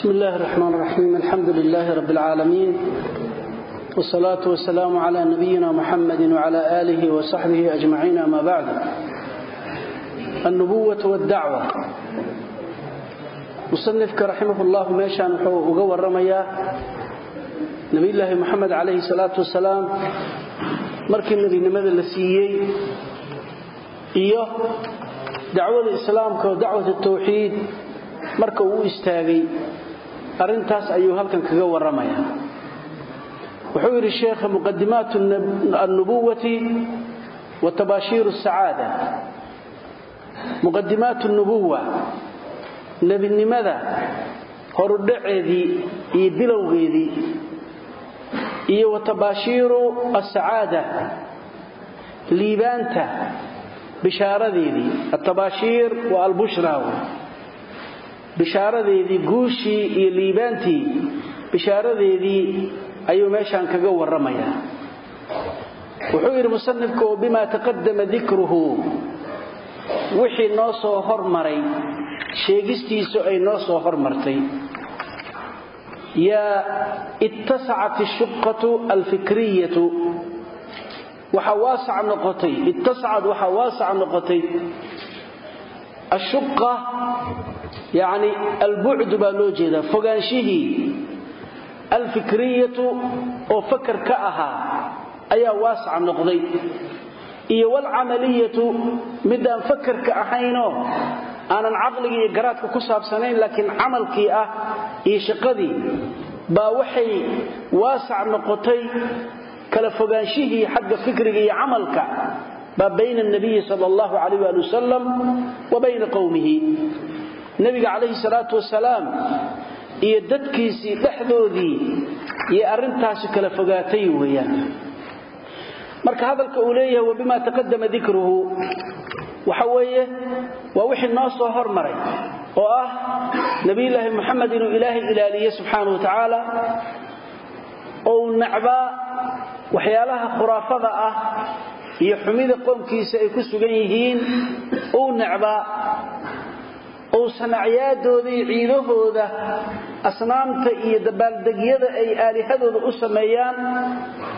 بسم الله الرحمن الرحيم الحمد لله رب العالمين والصلاة والسلام على نبينا محمد وعلى آله وصحبه أجمعين أما بعد النبوة والدعوة مصنفك رحمه الله ميشان وقوى الرمية نبي الله محمد عليه الصلاة والسلام markii nebinimada la siiyey iyo dacwada islaamka oo dacwat tawxiid marka uu istaagay arintaas ayuu halkan kaga waramaya wuxuu yidhi sheekha muqadimaat annubuwati wa tabaashiir sacaada muqadimaat nubuwa nebinimada horudhaceedii iyo bilowgeedii iyo watabaashiiru asacaada liibaanta bishaaradeedii. Atabaashiir waa albushra bishaaradeedii guushii iyo liibaantii bishaaradeedii ayuu meeshaan kaga warramayaa. Wuxuu yidhi musanifku bimaa taqadama dikruhu. Wixii noo soo hormaray sheegistiisu ay noo soo hormartay yaa ittasacat ashuqatu alfikriyatu. Waxaa waasac noqotay ittasacad waxaa waasac noqotay ashuqa yacni albucdu baa loo jeedaa fogaanshihii alfikriyatu oo fakar ka ahaa ayaa waasac noqday iyo walcamaliyatu midaan fakarka ahaynoo aanan caqligii iyo garaadka ku saabsanayn laakiin camalkii ah iyo shaqadii baa waxay waasac noqotay kala fogaanshihii xagga fikriga iyo camalka baa bayna nabiyi sal allahu calayh waali wasalam wa bayna qowmihi nebiga calayhi salaatu wasalaam iyo dadkiisii dhexdoodii iyo arrintaasi kala fogaatay weeyaan. Marka hadalka uu leeyahay wa bima taqadama dikruhu. Waxa weeye waa wixii noo soo hormaray oo ah nebiyulaahi moxamed inuu ilaahay ilaaliye subxaanau wa tacaala ou nacbaa waxyaalaha khuraafada ah iyo xumida qoomkiisa ay ku sugan yihiin uu nacbaa uusan acyaadooda iyo ciidahooda asnaamta iyo dabaaldegyada ay aalihadooda u sameeyaan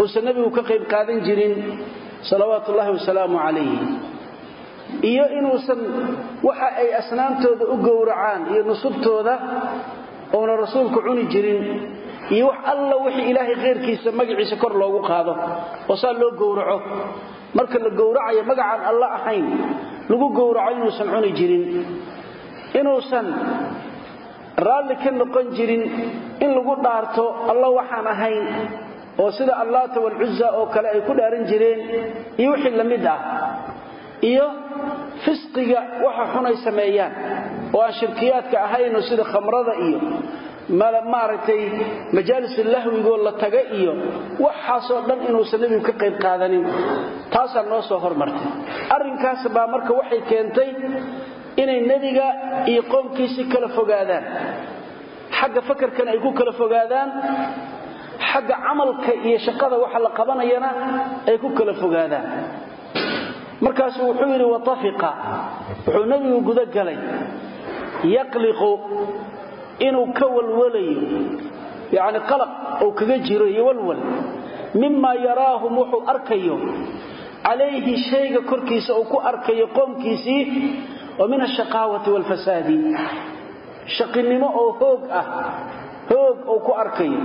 uusan nebigu ka qayb qaadan jirin salawaatu ullahi wasalaamu calayh iyo inuusan waxa ay asnaamtooda u gowracaan iyo nusubtooda uuna rasuulku cuni jirin iyo wax alla wixii ilaahay khayrkiisa magaciisa kor loogu qaado oo saa loo gowraco marka la gowracayo magacaan alla ahayn lagu gowraco inuusan cuni jirin inuusan raalli ka noqon jirin in lagu dhaarto alla waxaan ahayn oo sida allaata walcuza oo kale ay ku dhaaran jireen iyo wixii la mid ah iyo fisqiga waxa xunay sameeyaan oo aan shirkiyaadka ahayno sida khamrada iyo maaragtay majaalis lahwigoo la taga iyo waxaasoo dhan inuusan nebigu ka qayb qaadanin. Taasaa noo soo hormartay. Arrinkaas baa marka waxay keentay inay nebiga iyo qoomkiisi kala fogaadaan. Xagga fakarkana ay ku kala fogaadaan. Xagga camalka iyo shaqada waxa la qabanayana ay ku kala fogaadaan. Markaasuu wuxuu yidhi watafiqa wuxuu nebigu guda galay. Yaqliqu inuu ka walwalayo yacni qalaq uu kaga jiro walwal mimaa yaraahum wuxuu arkayo calayhi shayga korkiisa uu ku arkayo qoomkiisii oo min ashaqaawati waalfasaadi shaqinimo oo hoog ah hoog uu ku arkayo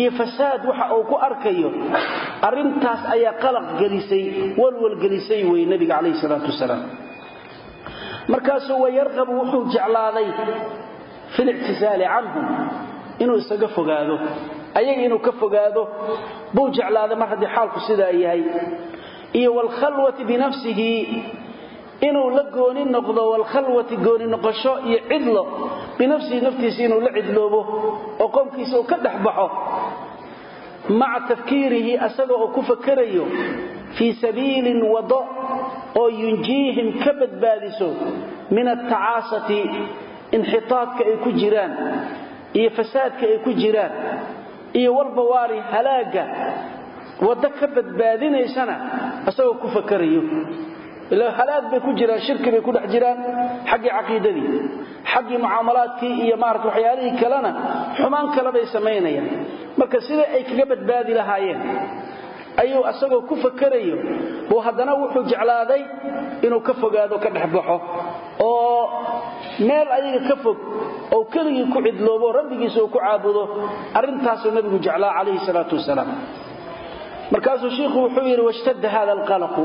iyo fasaad waxa uu ku arkayo arrintaas ayaa qalaq gelisay walwal gelisay wey nebiga calayhi salaatu wasalaam. Markaasuu wayarqabu wuxuu jeclaaday fi lictisaali canhum inuu isaga fogaado. Ayaga inuu ka fogaado buu jeclaaday mar haddii xaalku sidaa yahay. Iyo waalkhalwati binafsihi inuu la gooni noqdo waalkhalwati gooni noqosho iyo cidlo binafsihi naftiisa inuu la cidloobo oo qoomkiisa uu ka dhex baxo. Maca tafkiirihi asaga oo ku fakarayo fii sabiilin wado oo yunjiihim ka badbaadiso min atacaasati inxitaadka ay ku jiraan iyo fasaadka ay ku jiraan iyo walbawaari halaagga waddo ka badbaadinaysana asagoo ku fakarayo. Ila halaag bay ku jiraan shirki bay ku dhex jiraan xaggii caqiidadii xaggii mucaamalaadkii iyo maarata waxyaalihii kalena xumaan kale bay samaynayaan. Marka sida ay kaga badbaadi lahaayeen ayuu asagoo ku fakerayo buu haddana wuxuu jeclaaday inuu ka fogaado ka dhex baxo oo meel ayaga ka fog oo keligii ku cidloobo rabbigiisa uu ku caabudo arrintaasuu nabigu jeclaa calayhi salaatu wasalaam. Markaasuu shiikhu wuxuu yidhi washtadda hada alqalaqu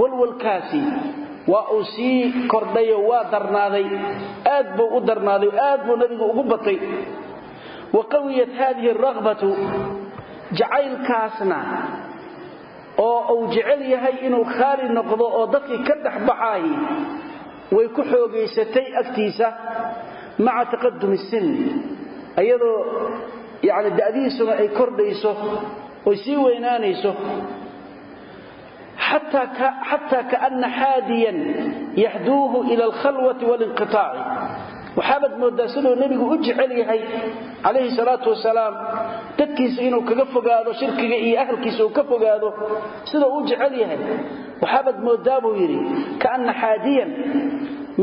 walwalkaasi waa uu sii kordhayo waa darnaaday aad buu u darnaaday aad buu nabigu ugu batay. Wa qawiyat haadihi aragbatu jacaylkaasna oo uu jecel yahay inuu khaali noqdo oo dadkii ka dhex baxaayi way ku xoogaysatay agtiisa maca taqadumi sin iyadoo yani da'dihiisuna ay kordhayso oy sii weynaanayso. Xataa kaana xaadiyan yaxduuhu ila alkhalwati walinqiaaci waxaabaad mooddaa siduu nebigu u jecel yahay calayhi salaatu wasalaam dadkiisa inuu kaga fogaado shirkiga iyo ahalkiisa uu ka fogaado siduu u jecel yahay waxaabaad mooddaa buu yidhi kaana xaadiyan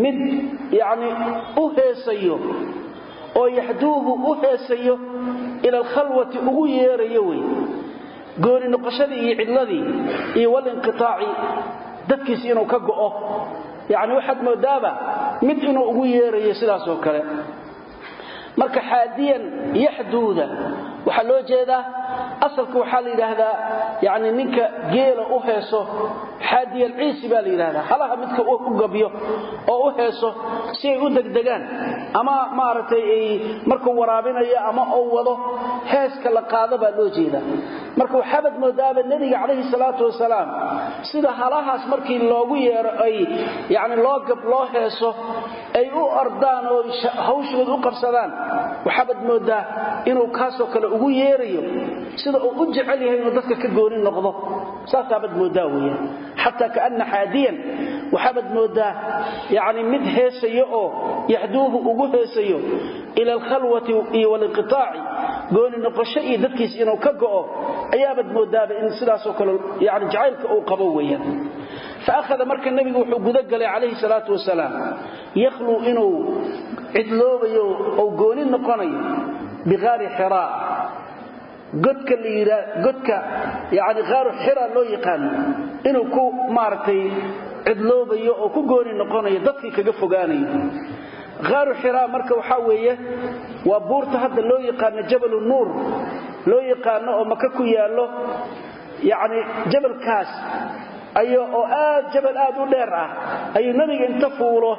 mid yani u heesayo oo yaxduuhu u heesayo ila alkhalwati ugu yeerayo wey. Gooni noqoshadii iyo cidladii iyo walinqiaaci dadkiisa inuu ka go'o. Yani waxaad moodaaba mid inuu ugu yeerayo sidaas oo kale. Marka xaadiyan yaxduuda waxaa loo jeedaa asalka waxaa la yidhaahdaa yani ninka geela u heeso xaadiyalciisi baa la yidhahdaa halaha midka u gabyo oo u heeso si ay u degdegaan ama maaragtay ay markuu waraabinayo ama uu wado heeska la qaado baa loo jeedaa. Marka waxaabad moodaaba nebiga calayhi salaatu wasalaam sida halahaas markii loogu yeero ay yani loo gab loo heeso ay u ordaan oo hawshooda u qabsadaan waxaabad moodaa inuu kaasoo kale ugu yeerayo sida uu u jecel yahay inuu dadka ka gooni noqdo. Saasaabad moodaa weyaan xataa kaana xaadiyan waxaabad moodaa yani mid heesayo oo yaxduuhu ugu heesayo ila alkhalwati iyo walinqiaaci gooni noqosho iyo dadkiis inuu ka go'o ayaabad moodaaba in sidaasoo kale yani jacaylka uu qabo weyaan faahada marka nebigu wuxuu gudagalay calayhi salaatu wasalaam yakhluu inuu cidloobayo ou gooni noqonayo biqaari xiraa godka godka yani qaaru xira loo yaqaano inuu ku maaragtay cidloobayo oo ku gooni noqonayo dadkii kaga fogaanayo qaaru xiraa marka waxaa weeye waa buurta hadda loo yaqaano jabalu nuur. Loo yaqaano oo maka ku yaallo yacni jabalkaas oo aad jabal aad u dheer ah ayuu nebiga inta fuulo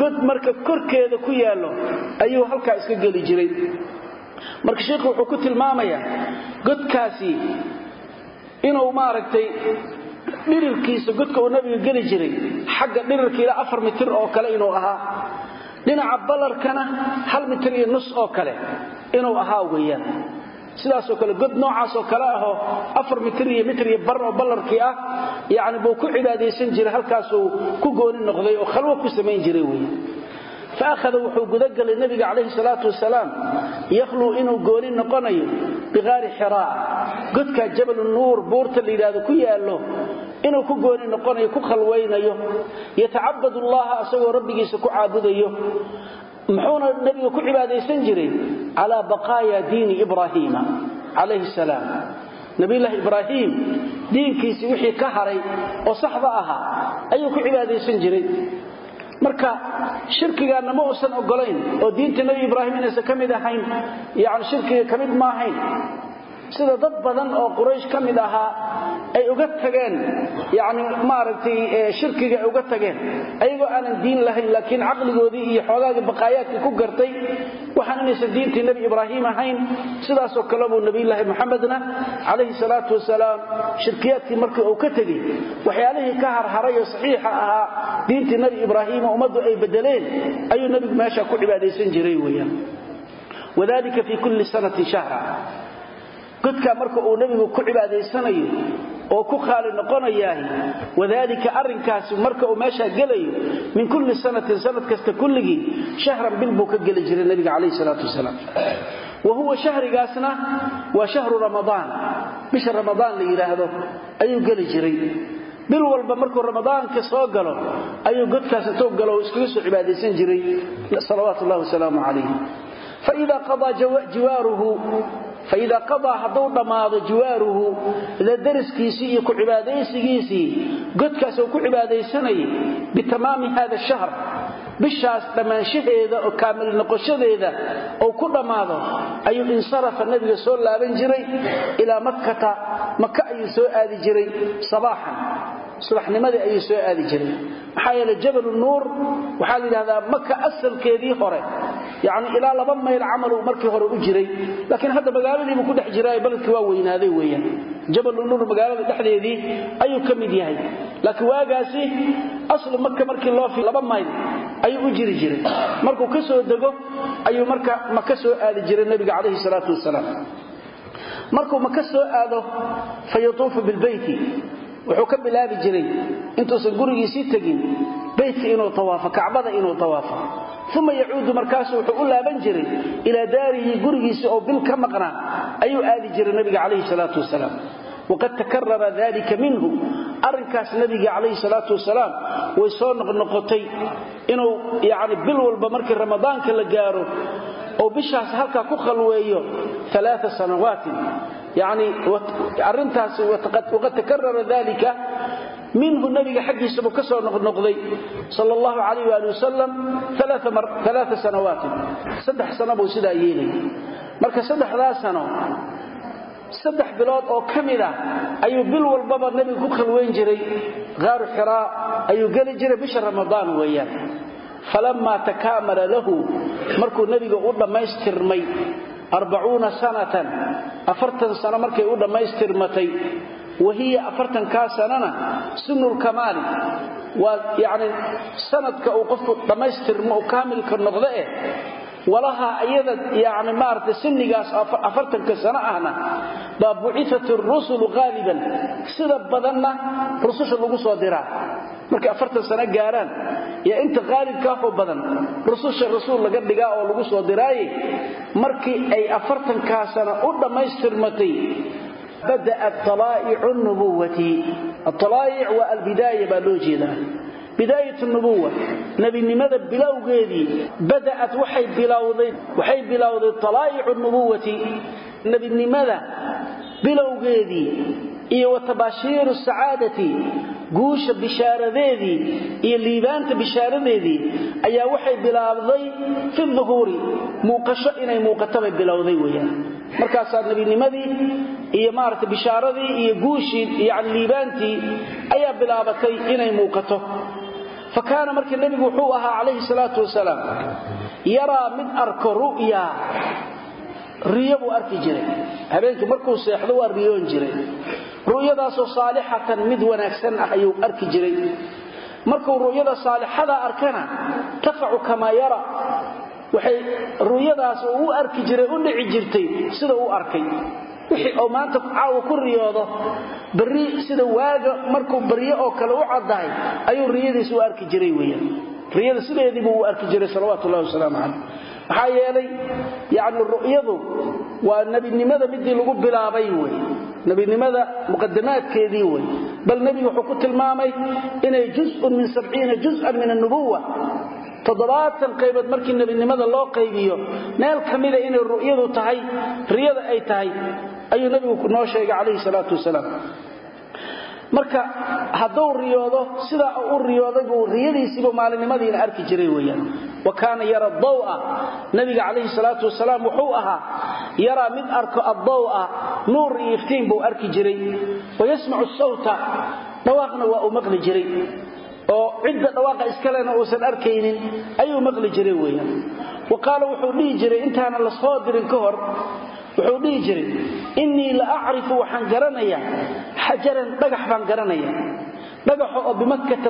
god marka korkeeda ku yaallo ayuu halkaa iska geli jiray marka sheikhu wuxuu ku tilmaamayaa godkaasi inuu maaragtay dhirirkiisa godka uu nabiga geli jiray xagga dhirirka ilaa afar mitir oo kale inuu ahaa. Dhinaca ballarkana hal mitir iyo nus oo kale inuu ahaa weeyaan. Sidaasoo kale god noocaasoo kale ahoo afar mitir iyo mitir iyo bar oo ballarkii ah yacni buu ku cibaadaysan jiray halkaasuu ku gooni noqday oo khalwo ku samayn jiray weeye faahada wuxuu gudagelay nabiga calayhi salaatu wasalaam yakhluu inuu gooni noqonayo biqaari xiraa godka jabalu nuur buurta la yidhaahdo ku yaallo inuu ku gooni noqonayo ku khalwaynayo yatacabad allaha asagoo rabbigiisa ku caabudayo muxuuna nebiga ku cibaadaysan jiray calaa baqaaya diini ibraahiima calayhi salaam nabiyulaahi ibraahiim diinkiisii wixii ka haray oo saxda ahaa ayuu ku cibaadaysan jiray marka shirkigaanna ma uusan ogolayn oo diinta nebi ibraahim inaysan ka mid ahayn yani shirkiga ka mid ma ahayn sida dad badan oo quraysh ka mid ahaa ay uga tageen yani maaragtay shirkiga uga tageen. Ayagoo aanan diin lahayn laakiin caqligoodii iyo xoogaagii baqaayaadkii ku gartay waxaan inaysan diintii nebi ibraahim ahayn. Sidaasoo kale buu nebiyulaahi moxamedna calayhi salaatu wasalaam shirkiyaadkii markii uu ka tegey waxyaalihii ka harharay oo saxiixa ahaa diintii nebi ibraahima ummaddu ay bedeleen ayuu nebigu meesha ku cibaadaysan jiray weyaan wadalika fii kulli sanatin shahra godkaa marka uu nebigu ku cibaadaysanayo oo ku khaali noqonayaah wadaalika arrinkaasi marka uu meeshaa gelayo min kulli sanatin sanad kasta kulligii shahran bil buu ka geli jiray nebiga calayhi salaatu wasalaam. Wa huwa shahrigaasna waa shahru ramadaan. Bisha ramadaan la yidhaahdo ayuu geli jiray. Bil walba markuu ramadaanka soo galo ayuu godkaas intuu galo iskaga soo cibaadaysan jiray. Salawaatu ullahi wasalaamu calayh jiwaaruhu faida qadaa hadduu dhammaado jiwaaruhu ila dariskiisii iyo ku cibaadaysigiisii godkaas uu ku cibaadaysanayay bitamaami hada shahr bishaas dhammaanshaheeda oo kaamil noqoshadeeda ou ku dhammaado ayuu insarafa nabiga soo laaban jiray ilaa makkata. Maka ayuu soo aadi jiray sabaaxan. Subaxnimadii ayuu soo aadi jiray. Maxaa yeele jabal nuur waxaa la yidhahdaa maka asalkeedii hore. Yacni ilaa laba mayl camaluu markii hore u jiray. Laakiin hadda magaaladiibuu ku dhex jiraayo baledkii waa weynaaday weeyaan. Jabal nuur magaalada dhexdeedii ayuu ka mid yahay. Laakiin waagaasi aslu maka markii loo laba mayl ayuu u jiri jiray. Markuu ka soo dego ayuu marka maka soo aadi jiray nebiga calayhi salaatu wasalaam. Markuu maka soo aado fa yatuufu bilbeyti wuxuu ka bilaabi jiray intuusan gurigiisii tegin beytka inuu tawaafo kacbada inuu tawaafo uma yacuudu markaasu wuxuu u laaban jiray ilaa daarihi gurigiisii oo bil ka maqnaa ayuu aadi jiray nabiga calayhi salaatu wasalaam waqad takarara dalika minhu. Arrinkaas nabiga calayhi salaatu wasalaam way soo noqnoqotay inuu yani bil walba markii ramadaanka la gaaro oo bishaas halkaa ku khalweeyo aa sanawaatin. Yani arintaasi waqad takarara dalika minhu nabiga xaggiisabuu ka soo noqnoqday sal allahu alayh ali wasalam aa sanawaatin. Saddex sano buu sidaa yeelay. Marka saddexdaa saddex bilood oo ka mid ah ayuu bil walbaba nebiga ku khalweyn jiray. Qaaru xiraa ayuu geli jiray bisha ramadaan weeyaan. Falammaa takaamala lahu markuu nebiga u dhammaystirmay arbacuuna sanatan afartan sano markay u dhammaystirmatay wa hiya afartankaa sanana sunnulkamaali waa yacni sanadka uu qofku dhammaystirmo uu kaamilka noqdo eh walaha iyada yani maaragtay sinnigaas afartanka sano ahna baa buciat rusulu qaaliban sida badanna rususha lagu soo diraa. Markay afartan sano gaaraan yaa inta qaalibkaahoo badan rususha rasuul laga dhigaa oo lagu soo diraaye markii ay afartankaa sano u dhammaystirmatay bada'at talaa'icu nubuwati atalaa'ic waa albidaaya baa loo jeedaa bidaayat nubuwa nebinimada bilowgeedii bada'at waxay bilowday talaa'icu nubuwati nebinimada bilowgeedii iyo wa tabaashiiru sacaadati guusha bishaaradeedii iyo liibaanta bishaaradeedii ayaa waxay bilaabday fi duhuuri muuqasho inay muuqatabay bilowday weyaan markaasaa nebinimadii iyo maaragtay bishaaradii iyo guushii yani liibaantii ayaa bilaabatay inay muuqato fa kaana marka nebigu wuxuu ahaa calayhi salaatu wasalaam yaraa mid arko ru'ya. Riyo buu arki jiray. Habeenkii markuu seexdo waa riyoon jiray. Ru'yadaasoo saalixatan mid wanaagsan ah ayuu arki jiray. Markuu ru'yada saalixada arkana taqacu kamaa yara. Waxay ru'yadaas u arki jiray u dhici jirtay sida uu arkay wixii oo maanta caawa ku riyoodo bari sida waaga markuu baryo oo kale u caddahay ayuu riyadiis u arki jiray weyaan riyada sideediibuu u arki jiray salawaatu wasalaamu calayh maxaa yeelay yani ru'yadu waa nebinimada midii lagu bilaabay wey nebinimada muqadamaadkeedii wey bal nebigu wuxuu ku tilmaamay inay juzun min sabciina juz'an min annubuwa toddobaatan qaybood markii nebinimada loo qaybiyo meel ka mida inay ru'yadu tahay riyada ay tahay ayuu nebigu noo sheegay calayhi salaatu wasalaam. Marka hadduu riyoodo sidaa u riyooday buu riyadiisiibu maalinimadiina arki jiray weyaan wa kaana yara dawa nabiga calayhi salaatu wasalaam wuxuu ahaa yaraa mid arko addawa nuur iyo iftiin buu arki jiray. Wayasmacu sawta dhawaaqna waa uu maqli jiray oo cidda dhawaaqa iskalena uusan arkaynin ayuu maqli jiray weyaan wa qaala wuxuu dhihi jiray intaana la soo dirin ka hor wuxuu dhihi jiray innii la acrifu waxaan garanayaa xajaran dhagax baan garanaya dhagaxo oo bimakkata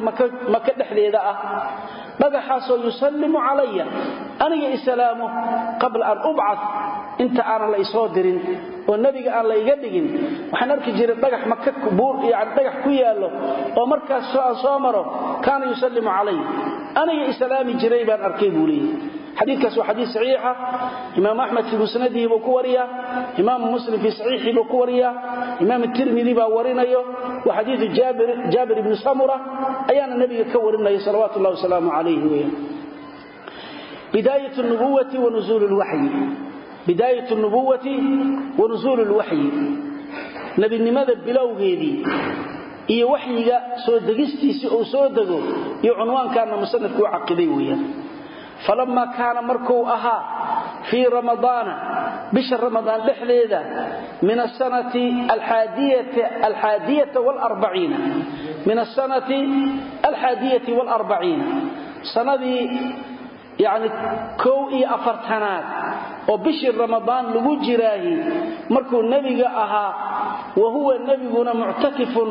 maka dhexdeeda ah. Dhagaxaasoo yusallimu calaya aniga islaamo qabla an ubcad inta aanan la isoo dirin oo nebiga aan la iga dhigin waxaan arki jiray dhagax maka yani dhagax ku yaallo oo markaas soo maro kaana yusallimu calay. Aniga islaami jiray baan arkay buu leeyay waa xadiid saxiixa imaam axmed fii musnadihi buu ku imaamu muslim fii saxiixii buu ku imaam tirmidi baa warinayo. Waa xadiidu jaabir ibni samura ayaana nebiga ka warinaya salawaatu ullahi wasalaamu calayhi weyan bidaayat nubuwati wa nuzuul lwaxyi bidaayat nubuwati wa nusuul lwaxyi nebinimada bilowgeedii iyo waxyiga soo degistiisii uu soo dego iyo cunwaankaana musanifku u caqiday weeyaan. Falamma kaana markuu ahaa fii ramadaana bisha ramadaan dhexdeeda min asanati alxaadiyata wlarbaciina min asanati alxaadiyati waalarbaciina sanadii yacni kow iyo afartanaad oo bishii ramadaan lagu jiraahi markuu nebiga ahaa wa huwa nebiguna muctakifun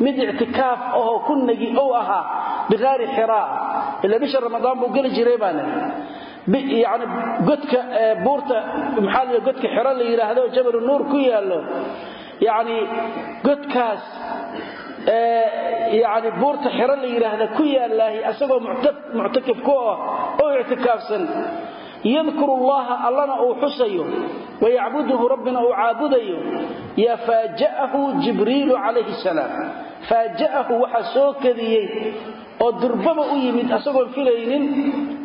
mid ictikaaf ahoo ku negi ou ahaa biqaari xiraa. Ila bisha ramadaan buu geli jiray baa leh yani godka buurta maxaa la godka xiro la yidhaahdo jabalu nuur yacni yani buurta xiro la yidhaahda ku yaallaahi asagoo muctakif ku ah oo ictikaafsan. Yadkuru llaha allana uu xusayo wayacbuduhu rabbina uu caabudayo. Yaa faaja'ahu jibriilu calayhi salaam. Faaja'ahu waxaa soo kadiyey oo durbaba u yimid asagoon filaynin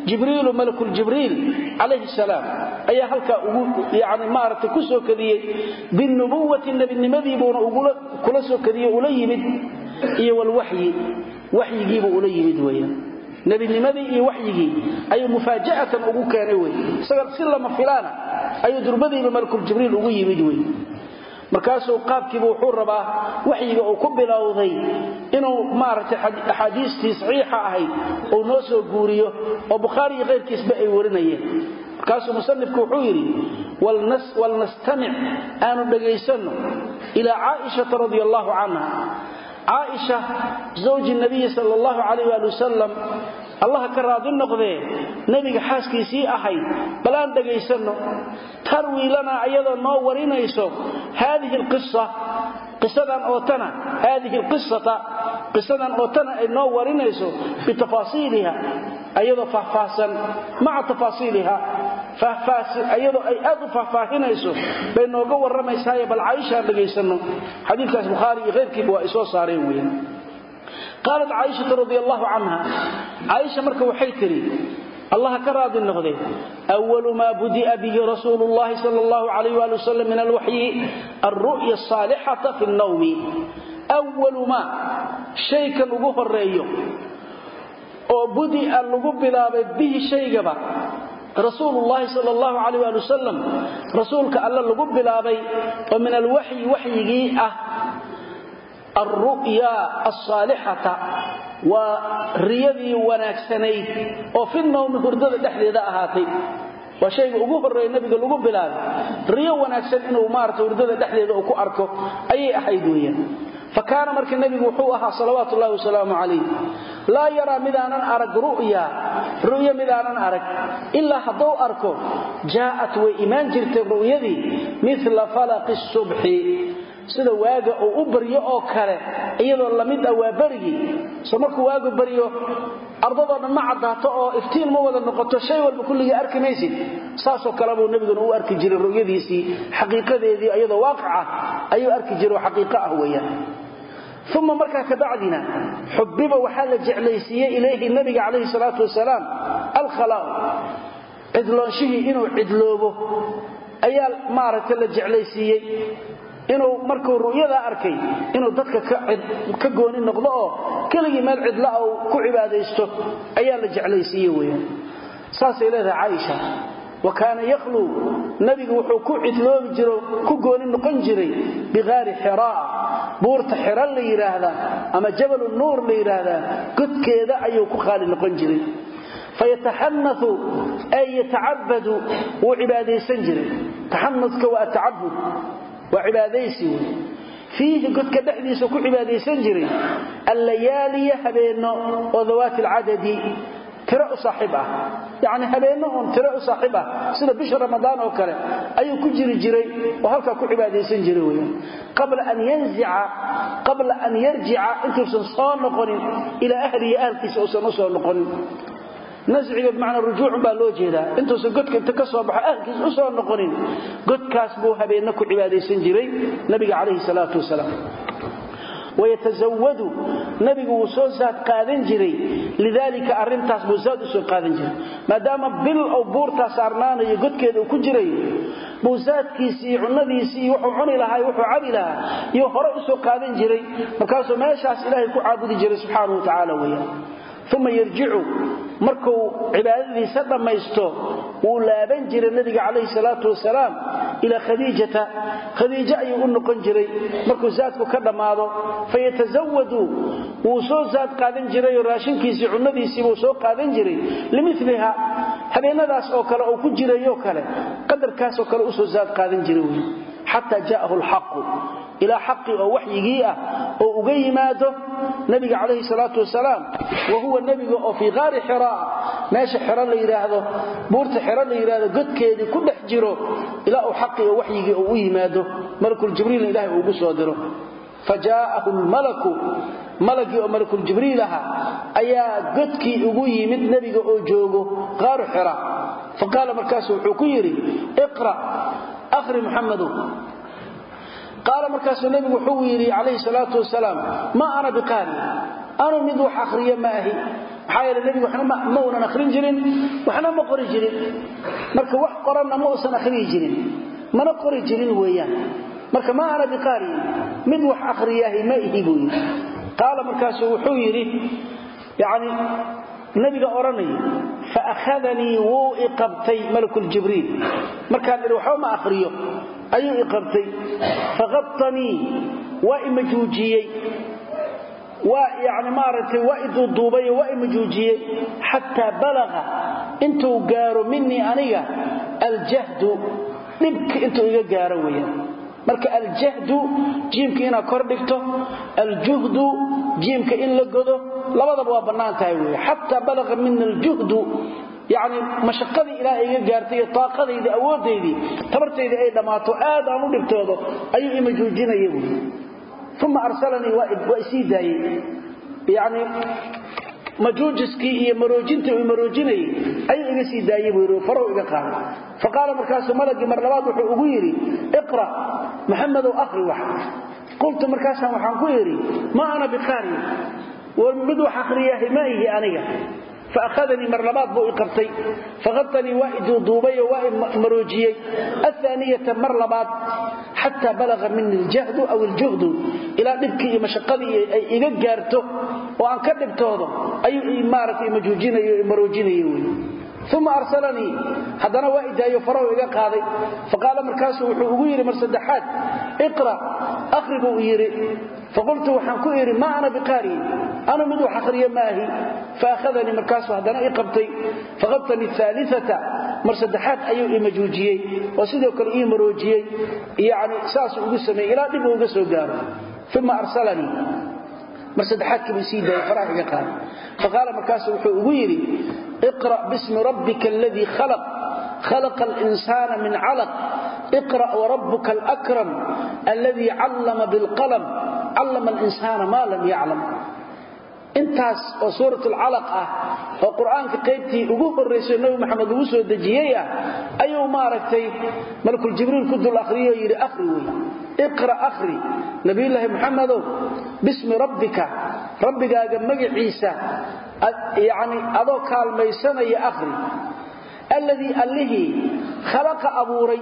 jibriilu malakuljibriil calayhi salaam ayaa halkaa ugu yani maaragtay ku soo kadiyey. Binubuwati nebinimadiibuuna kula soo kadiye ula yimid iyo walwaxyi waxyigiibuu ula yimid weeyaan. Nebinimadii iyo waxyigii ayuu mufaaja'atan ugu keenay wey isaga si lama filaana ayuu durbadiiba malakuljibriil ugu yimid wey markaasuu qaabkiiba wuxuu rabaa waxyiga uu ku bilowday inuu maaragtay axaadiistii saxiixa ahayd uu noo soo guuriyo oo bukhaari iyo kayrkiisba ay warinayeen markaasuu musanifku wuxuu yidhi walnastamic aanu dhegaysanno ilaa caaishata radi allahu canha. Caaisha zawji nabiyi sal allahu calayh waali wasalam allaha ka raadi noqdee nebiga xaaskiisii ahayd bal aan dhegaysanno. Tarwii lanaa ayadoo noo warinayso haadihi alqisa qisadan ootana haadihi alqisata qisadan ootana ay noo warinayso bitafaasiiliha ayadoo faahfaahsan maca tafaasiiliha ayadoo ay aad u faahfaahinayso bay nooga warramaysaaye bal caaishaan dhegaysanno xadiikaas bukhaari iyo keyrkiiba waa ay soo saareen weyan qaalat caaishatu radi allahu canha caaisha marka waxay tidhi allaha ka raadi noqde walu maa budi'a bihi rasuulu llahi sal allahu alayh ali wasalam min alwaxyi alru'ya asaalixata fi nnawmi. Walu maa shaykan ugu horeeyo oo budi'a lagu bilaabay bihi shaygaba. Rasuulullaahi sal allahu calayh ali wasalam rasuulka alle lagu bilaabay oo min alwaxyi waxyigii ah alru'ya alsaalixata waa riyadii wanaagsanayd oo fi nawmi hurdada dhexdeeda ahaatay. Waa shayga ugu horreeya nabiga lagu bilaabay. Riyo wanaagsan inuu maarata hurdada dhexdeeda uu ku arko ayay ahayd weeyaan fa kaana marka nebigu wuxuu ahaa salawaatu ullahi wasalaamu calayh laa yaraa midaanan arag ru'ya ru'yo midaanan arag ilaa hadduu arko jaa'at way imaan jirtay ru'yadii mila falaqi subxi. Sida waaga uu u baryo oo kale iyadoo la mid ah waa berigii. So markuu waagu baryo ardadoo dhan ma caddaato oo iftiin ma wada noqoto shay walba kulligii arki maysid. Saasoo kale buu nebiguna u arki jiray ru'yadiisii xaqiiqadeedii iyadoo waaqicah ayuu arki jiray oo xaqiiqo ah weeyaan uma markaa kabacdina xubiba waxaa la jeclaysiiyey ilayhi nabiga calayhi salaatu wasalaam alkhalaa'u cidloonshihii inuu cidloobo ayaa maaragta la jeclaysiiyey. Inuu markuu ru'yadaa arkay inuu dadka ka gooni noqdo oo keligii meel cidlaa uu ku cibaadaysto ayaa la jeclaysiiye weyaan saasay leedahay caaisha wa kaana yakhluu nabigu wuxuu ku cidloobi jiro ku gooni noqon jiray biqaari xiraa buurta xira la yidhaahdaa ama jabalu nuur la yidhaahdaa godkeeda ayuu ku qaali noqon jiray. Fayataxanau ay yatacabadu wuu cibaadaysan jiray. Taxanudka waa atacabud waa cibaadaysi wey. Fiihi godka dhexdiisa ku cibaadaysan oo dawaati alcadadi tiro u saaxiib ah. Habeenno oon tiro u saaxiib ah. Sida bisha ramadaan oo kale ayuu ku jiri jiray oo halkaa ku cibaadaysan jiray weyaan qabla an yanzica qabla an yarjica intuusan soo noqonin ilaa ahlihi ahalkiisa uusan u soo noqonin. Nasciga bimacnaa rujuucun baa loo jeedaa. Intuusan godka inta ka soo baxo ahlkiis u soo noqonin godkaas buu habeenna ku cibaadaysan jiray nabiga calayhi salaatu wasalaam wayatazawadu nabigu wuu soo saad qaadan jiray lidaalika arintaas buu saad u soo qaadan jiray maadaama bil ou buurtaa saarnaanayo godkeeda uu ku jirayo buu saadkiisii cunadiisii wuxuu cuni lahaa wuxuu cabi lahaa iyo hore u soo qaadan jiray markaasuu meeshaas ilaahay ku caabudi jiray subxaanahu wa tacaala yarjicu markuu cibaadadiisa dhammaysto wuu laaban jiray nabiga calayhi salaatu wasalaam ilaa khadiijata. Khadiijo ayuu u noqon jiray. Markuu saadku ka dhammaado fayatasawadu wuu soo saad qaadan jirayoo raashinkiisii cunnadiisii buu soo qaadan jiray. Limiliha habeenadaas oo kale oo ku jirayoo kale qadarkaasoo kale u soo saad qaadan jiray wey xataa jaa'ahu alxaqu ilaa xaqi oo waxyigii ah oo uga yimaado nabiga calayhi salaatu wasalaam. Wa huwa nebiga oo fii qaari xiraa meesha xero la yidhaahdo buurta xero la yidhaahdo godkeedii ku dhex jiro ilaa uu xaqi oo waxyigii oo u yimaado malakuljibriilna ilahay uugu soo diro. Fa lmalaku malagii oo malakuljibriil aha ayaa godkii ugu yimid nebiga oo joogo qaaru xira fa qaala markaasu wuxuu ku yidhi iqra' akhri muxamadow qaala markaasuu nebigu wuxuu yidhi calayhi salaatu wasalaam maa ana biqaari anu mid wax akhriya ma ahi. Maxaa yeele nebigu waxna ma unan akhrin jirin waxna ma qori jirin. Marka wax qoranna ma uusan akhriyi jirin mana qori jirin weeyaan. Marka maa ana biqaari mid wax akhriyaahi ma ihi buu yidhi. Qaala markaasuu wuxuu yidhi yani nabiga odhanaya ayuu iqabtay faqabtanii waa imajuujiyey yani maaragtay waa iduuduubayo waa imajuujiyey xataa balaqa intuu gaaro minii aniga aljahdu dhibka intuu iga gaaro weeyaan. Marka aljahdu jiimka inaad kor dhigto aljuhdu jiimka in la godo labadaba yani mashaqadii ilaah iga gaartay iyo taaqadaydii tabartaydii ay dhammaato aad aan u dhibtoodo ayuu imajuujinaya wy uma arsalanii waa isii daayey. Yani majuujiskii iyo maroojintii uu maroojinayey ayuu iga sii daayey buu iga qaaday. Fa qaala markaasuu mar labaad wuxuu ugu yidhi iqra' maxamedow akhri wax. Qultu markaasaan waxaan ku yidhi ma ana biqaari mid wax akhriyahay ma aniga faahadanii mar labaad buu iqabtay faqatanii waa iduuduubayo waa imaroojiyey aaniyata mar labaad xataa balaqa mini ljahdu aw iljuhdu ilaa dhibkii iyo mashaqadii ay iga gaarto oo aan ka dhibtoodo uma arsalanii haddana waa idaayo farahu iga qaaday. Faqaala markaasuu wuxuu ugu yidhi mar saddexaad iqra' akhri buu yidhi faqultu waxaan ku idhi ma ana biqaari anu mid wax akhriya maahi. Faahadanii markaasuu haddana i qabtay. Faqabtanii aaliata mar saddexaad ayuu imajuujiyey oo sidoo kale ii maroojiyey. Yani saasuu ugu sameeyey ilaa dhib uu yidhi iqra' bismi rabbika aladii khalaq khalaqa alinsaana min calaq iqra' warabuka alakram aladii callama bilqalam callama alinsaana maa lam yaclam intaas oo suurat alcalaq ah oo qur'aanka qaybtii ugu horraysay nabi maxamed lagu soo dejiyey ah ayuu maaragtay malakuljibriil ku dul ahriyoo yidhi ahri wey iqra' rabbigaaga magaciisa yani adoo kaalmaysanaya ahri alladii allihii khalaqa abuuray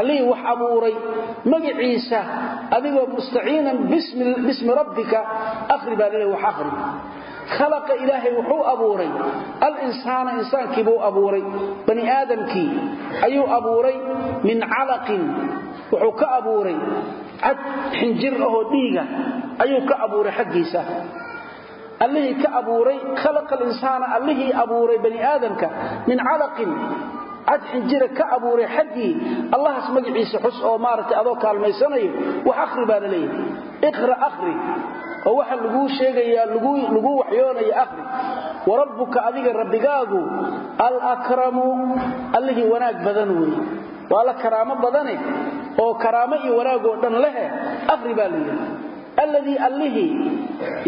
allihii wax abuuray magaciisa adigoo mustaciinan bismi rabbika ahri baa laleey wax ahri khalaqa ilaahay wuxuu abuuray alinsaana insaankiibuu abuuray bani aadamkii ayuu abuuray min calaqin wuxuu ka abuuray cad xinjir ahoo dhiiga ayuu ka abuuray xaggiisa. Allihii ka abuuray khalaqa alinsaana allihii abuuray bani aadamka min calaqin. Cad xinjira ka abuuray xaggii allahaas magaciisa xus oo maaragtay adoo kaalmaysanayo wax akhri baa la leeyahay. Iqra akhri oo waxa laguu sheegayaa laguu waxyoonaya akhri. Warabbuka adiga rabbigaagu alakramu allihii wanaag badan weeye waa la karaamo badane oo karaamo iyo wanaagoo dhan lehe akhri baa la yidhi. Alladii allihii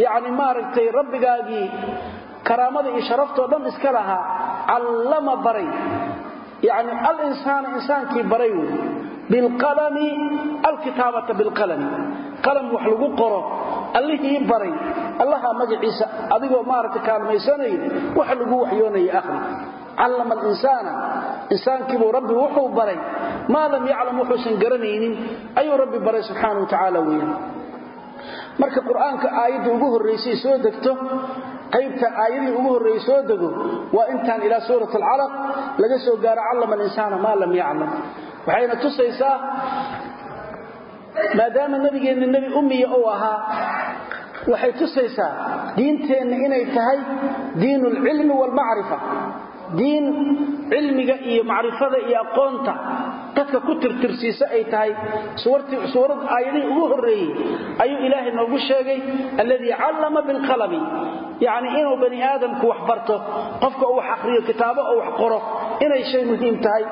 yani maaragtay rabbigaagii karaamada iyo sharaftoo dhan iska lahaa callama baray. Yacni alinsaana insaankii baray wey bilqalami alkitaabata bilqalami qalam wax lagu qoro allihii baray. Allaha magaciisa adigoo maaragta kaalmaysanayo waxa lagu waxyoonaya akhri callama alinsaana. Insaankiibuu rabbi wuxuu baray. Maa lam yaclam wuxuusan garanaynin. Ayuu rabbi baray subxaana wa tacaala weeyaan marka qur'aanka aayadda ugu horraysay soo degto qaybta aayadii ugu horreeyey soo dego waa intaan ilaa suurat alcalaq laga soo gaaro callama alinsaana maa lam yaclam. Waxayna tusaysaa maadaama nabigeenna nebi ummiya uu ahaa waxay tusaysaa diinteenna inay tahay diinu alcilmi waalmacrifa diin cilmiga iyo macrifada iyo aqoonta dadka ku tirtirsiisa ay tahay. Suurad aayadihii ugu horreeyey ayuu ilaahay noogu sheegay alladii callama bilqalami. Yacni inuu bani aadamku wax barto qofka uu wax akhriyo kitaabo oo wax qoro inay shay muhiim tahay.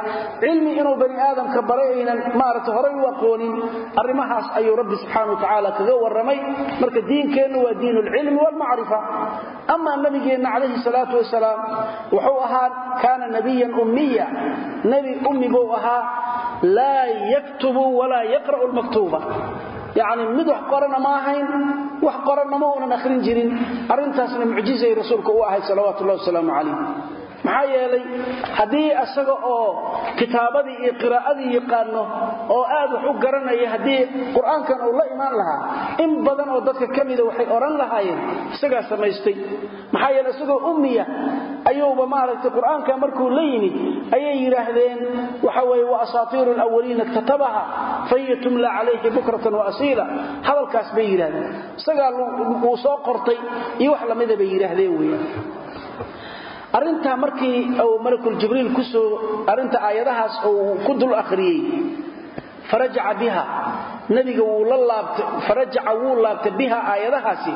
Cilmi inuu bani aadamka baray aynan maaragta horay u aqoonin arrimahaas ayuu rabbi subxaana wa tacaala kaga warramay. Marka diinkeennu waa diinu alcilmi waalmacrifa amaa nabigeenna calayhi salaatu wasalaam wuxuu ahaa kaana nabiyan ummiya. Nebi ummi buu ahaa laa yaktubu walaa yaqra'u lmaktuuba yacni mid wax qorana ma ahayn wax qoranna ma uunan akhrin jirin. Arrintaasna mucjizay rasuulka u ahayd salawaatu ullahi wasalaamu calayh maxaa yeelay haddii asaga oo kitaabadii iyo qiraa'adii yaqaano oo aad wax u garanaya haddii qur'aankan uu la imaan lahaa in badan oo dadka ka mida waxay odhan lahaayeen isagaa samaystay. Maxaa yeele isagoo ummiya ayuuba maaragtay qur'aanka markuu la yimid ayay yidhaahdeen waxa weye wa asaatiiru lawaliina iktatabaha fahiya tumla calayhi bukratan wa asiila. Hadalkaas bay yidhahdeen isagaa uu soo qortay iyo wax lamida bay yidhaahdeen weyaan arrintaa markii uu malakul jibriil ku soo arrinta aayadahaas uu ku dul akhriyey farajaca biha. Nabiga wuu la laabtay farajaca wuu laabtay biha aayadahaasi.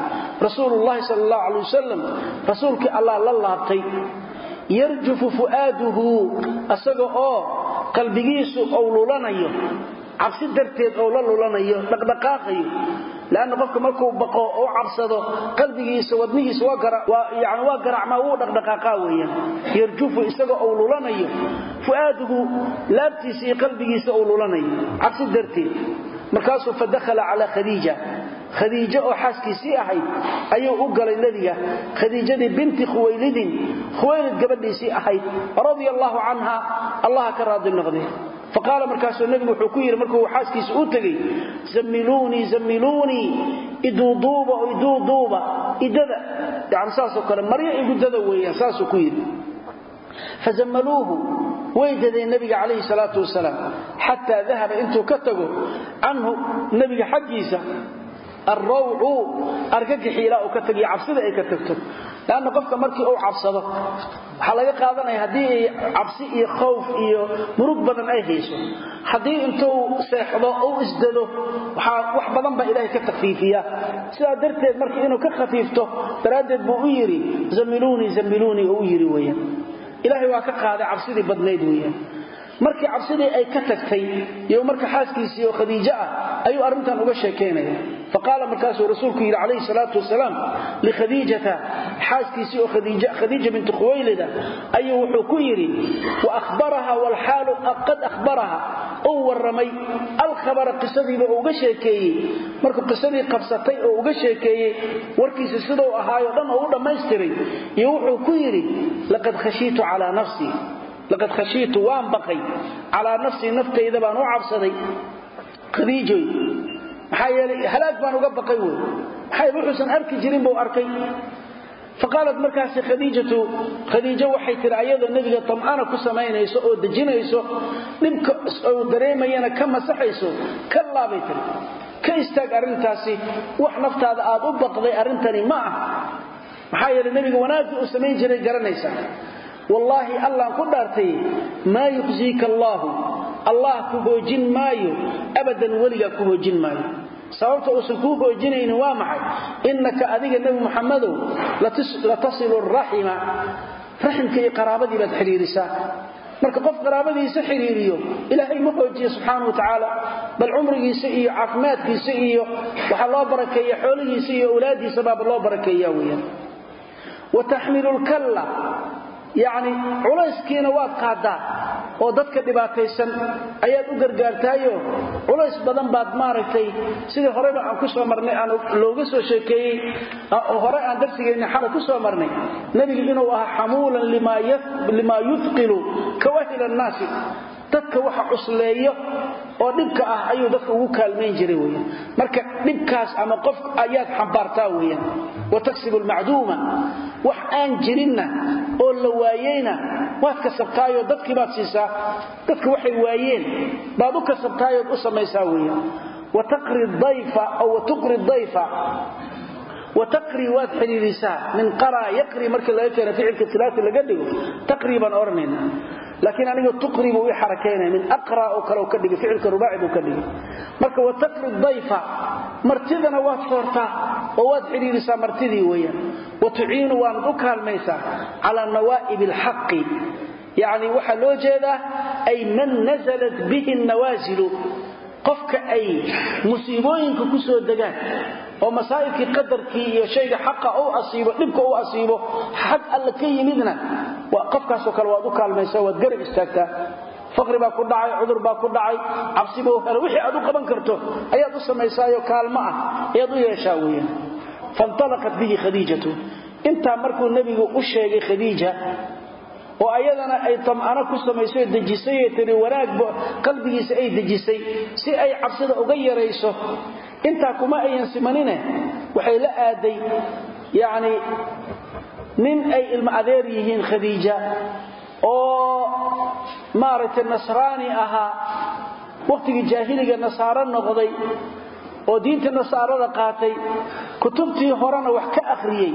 Rasuulullahi sala allahu calay wasalam allah la laabtay. Yarjufu fu'aaduhu asaga oo qalbigiisu ou cabsi darteed oo la lulanayo dhaqdhaqaaqayo lanna qofka markuu baqo oo cabsado qalbigiisa wadnihiisa waa garacmaa wuu dhaqdhaqaaqaa weeyaan yarjufu isaga ou lulanayo fu'aaduhu laabtiisa iyo qalbigiisa ou lulanayo cabsi darteed markaasuu fadakhala calaa khadiija khadiijo oo xaaskiisii ahayd ayuu u galay nebiga khadiijadii binti khuwaylidin khuwaylid gabadhiisii ahayd radia allaahu canha allaha ka raadi faqaala markaasuu nebigu wuxuu ku yidhi markuu xaaskiisa u tegey zammiluunii zammiluunii iduuduuba oo iduuduuba idada. Yani saasoo kale maryo igudada weeyaan saasuu ku yidhi. Fazammaluuhu way dadeen nebiga calayhi salaatu wasalaam xataa dahaba intuu ka tago canhu nebiga xaggiisa alrawcu argagixi ilaa uu ka tagiyo cabsida ay ka tagto leanna qofka markii uu cabsado waxaa laga qaadanaya haddii cabsi iyo khawf iyo murug badan ay hayso haddii intuu seexdo u isdado wax badan baa ilaahay ka takfiifiya sidaa darteed marka inuu ka khafiifto daraaddeed buu u yidhi zammiluunii zammiluunii oo u yidhi weeyaan ilaahay waa ka qaaday cabsidii badnayd weeyaan markii cabsidii ay ka tagtay iyo marka xaaskiisii oo khadiijo ah ayuu arrintan uga sheekaynaya faqaala markaasuu rasuulku yidhi calayhi salaatu wasalaam likhadiijata xaaskiisii oo khadiija binti khuwaylida ayuu wuxuu ku yidhi wa ahbaraha walxaalu qad ahbaraha uu warramay alkhabara qisadiiba uga sheekeeyey. Markuu qisadii qabsatay oo uga sheekeeyey warkiisa siduu ahaayo dhan oo u dhammaystiray. Iyo wuxuu ku yidhi laqad khashiitu calaa nafsii laqad khashiitu waan baqay calaa nafsii naftayda baan u cabsaday. Khadiijoy maxaa yeelay halaag baan uga baqay wey maxaa yeele wuxuusan arki jirin buu arkay. Faqaalat markaasi khadiijatu khadiijo waxay tihi ayadoo nebiga tam'ana ku samaynayso oo dejinayso dhibka ou dareemayana ka masaxayso ka laabay tiri. Ka istaag arrintaasi wax naftaada aad u baqday arrintani ma ah maxaa yeele nebiga wanaaggii uu samayn jiray garanaysaa wallaahi allaan ku dhaartay maa yuqsiika allaahu allah ku hoojin maayo abadan weligaa ku hoojin maayo. Sababta uusan kuu hoojinaynin waa maxay? Innaka adiga nebi muxammadow latasilu raxima raximka iyo qaraabadii baad xidhiirisaa. Marka qof qaraabadiisa xidhiiriyo ilaahay ma hoojiye subxaana wa tacaala bal cumrigiisa iyo caafimaadkiisa iyo waxaa loo barakeeya xoolihiisa iyo awlaadiisa baaba loo barakeeya weyaan wa taxmilu lkalla yacni culayskiina waad qaaddaa oo dadka dhibaataysan ayaad u gargaartaayo. Culays badan baad maaragtay sidii horeba aan ku soo marnay aan looga soo sheekeeyey hore aan darsigeenni xala ku soo marnay. Nebigu inuu ahaa xamuulan limaa yufqilu kawahila annaasi. Dadka waxa cusleeyo oo dhibka ah ayuu dadka ugu kaalmayn jiray weyan marka dhibkaas ama qof ayaad xambaartaa weyan wa taksibu lmacduuma wax aan jirinna la waayeyna waad kasabtaayoo dadkii baad siisaa dadka waxay waayeen baad u kasabtaayood u samaysaa weyan wa taqri dayfa wataqri waad xidhiirisaa min qara yaqri markii laga keeno ficilka tilaati laga dhigo taqri baan laakiin aniga tuqri buu ii xarakaynaya min aqra oo kale ka dhigay ficilka rubaaci buu ka dhigay. Marka wataqri dayfa martidana waad soortaa oo waad xidhiirisaa martidii weeyaan. Wa tuciinu waanad u kaalmaysaa calaa nawaa'ib alxaqi yacni waxaa loo jeedaa man nasalat bihi nawaasilu qofka ay musiibooyinka ku degaan oo masaa'ibkii qadarkii iyo shayga xaqa u asiibo dhibka u asiibo xag alla ka yimidna qofkaasoo kale waad u kaalmaysaa waad garab istaagtaa. Faqri baa ku dhacay cudur baa ku dhacay cabsibuu helo wixii aad u qaban karto ayaad u samaysaayo kaalmo ah ayaad u yeeshaa weeyaan. Fantalaqat bihi khadiijatu. Intaa markuu nebigu u sheegay khadiija oo ayadana ay tam'ano ku samaysay dejisay tiri wanaagba qalbigiisa ay dejisay si ay cabsida uga yarayso. Intaa kuma ayan simanine waxay la aaday yacni nin ay ilmo adeer yihiin khadiija oo maaragtay nasraani ahaa. Wakhtigii jaahiliga nasaaro noqday oo diinta nasaarada qaatay kutubtii horena wax ka akhriyey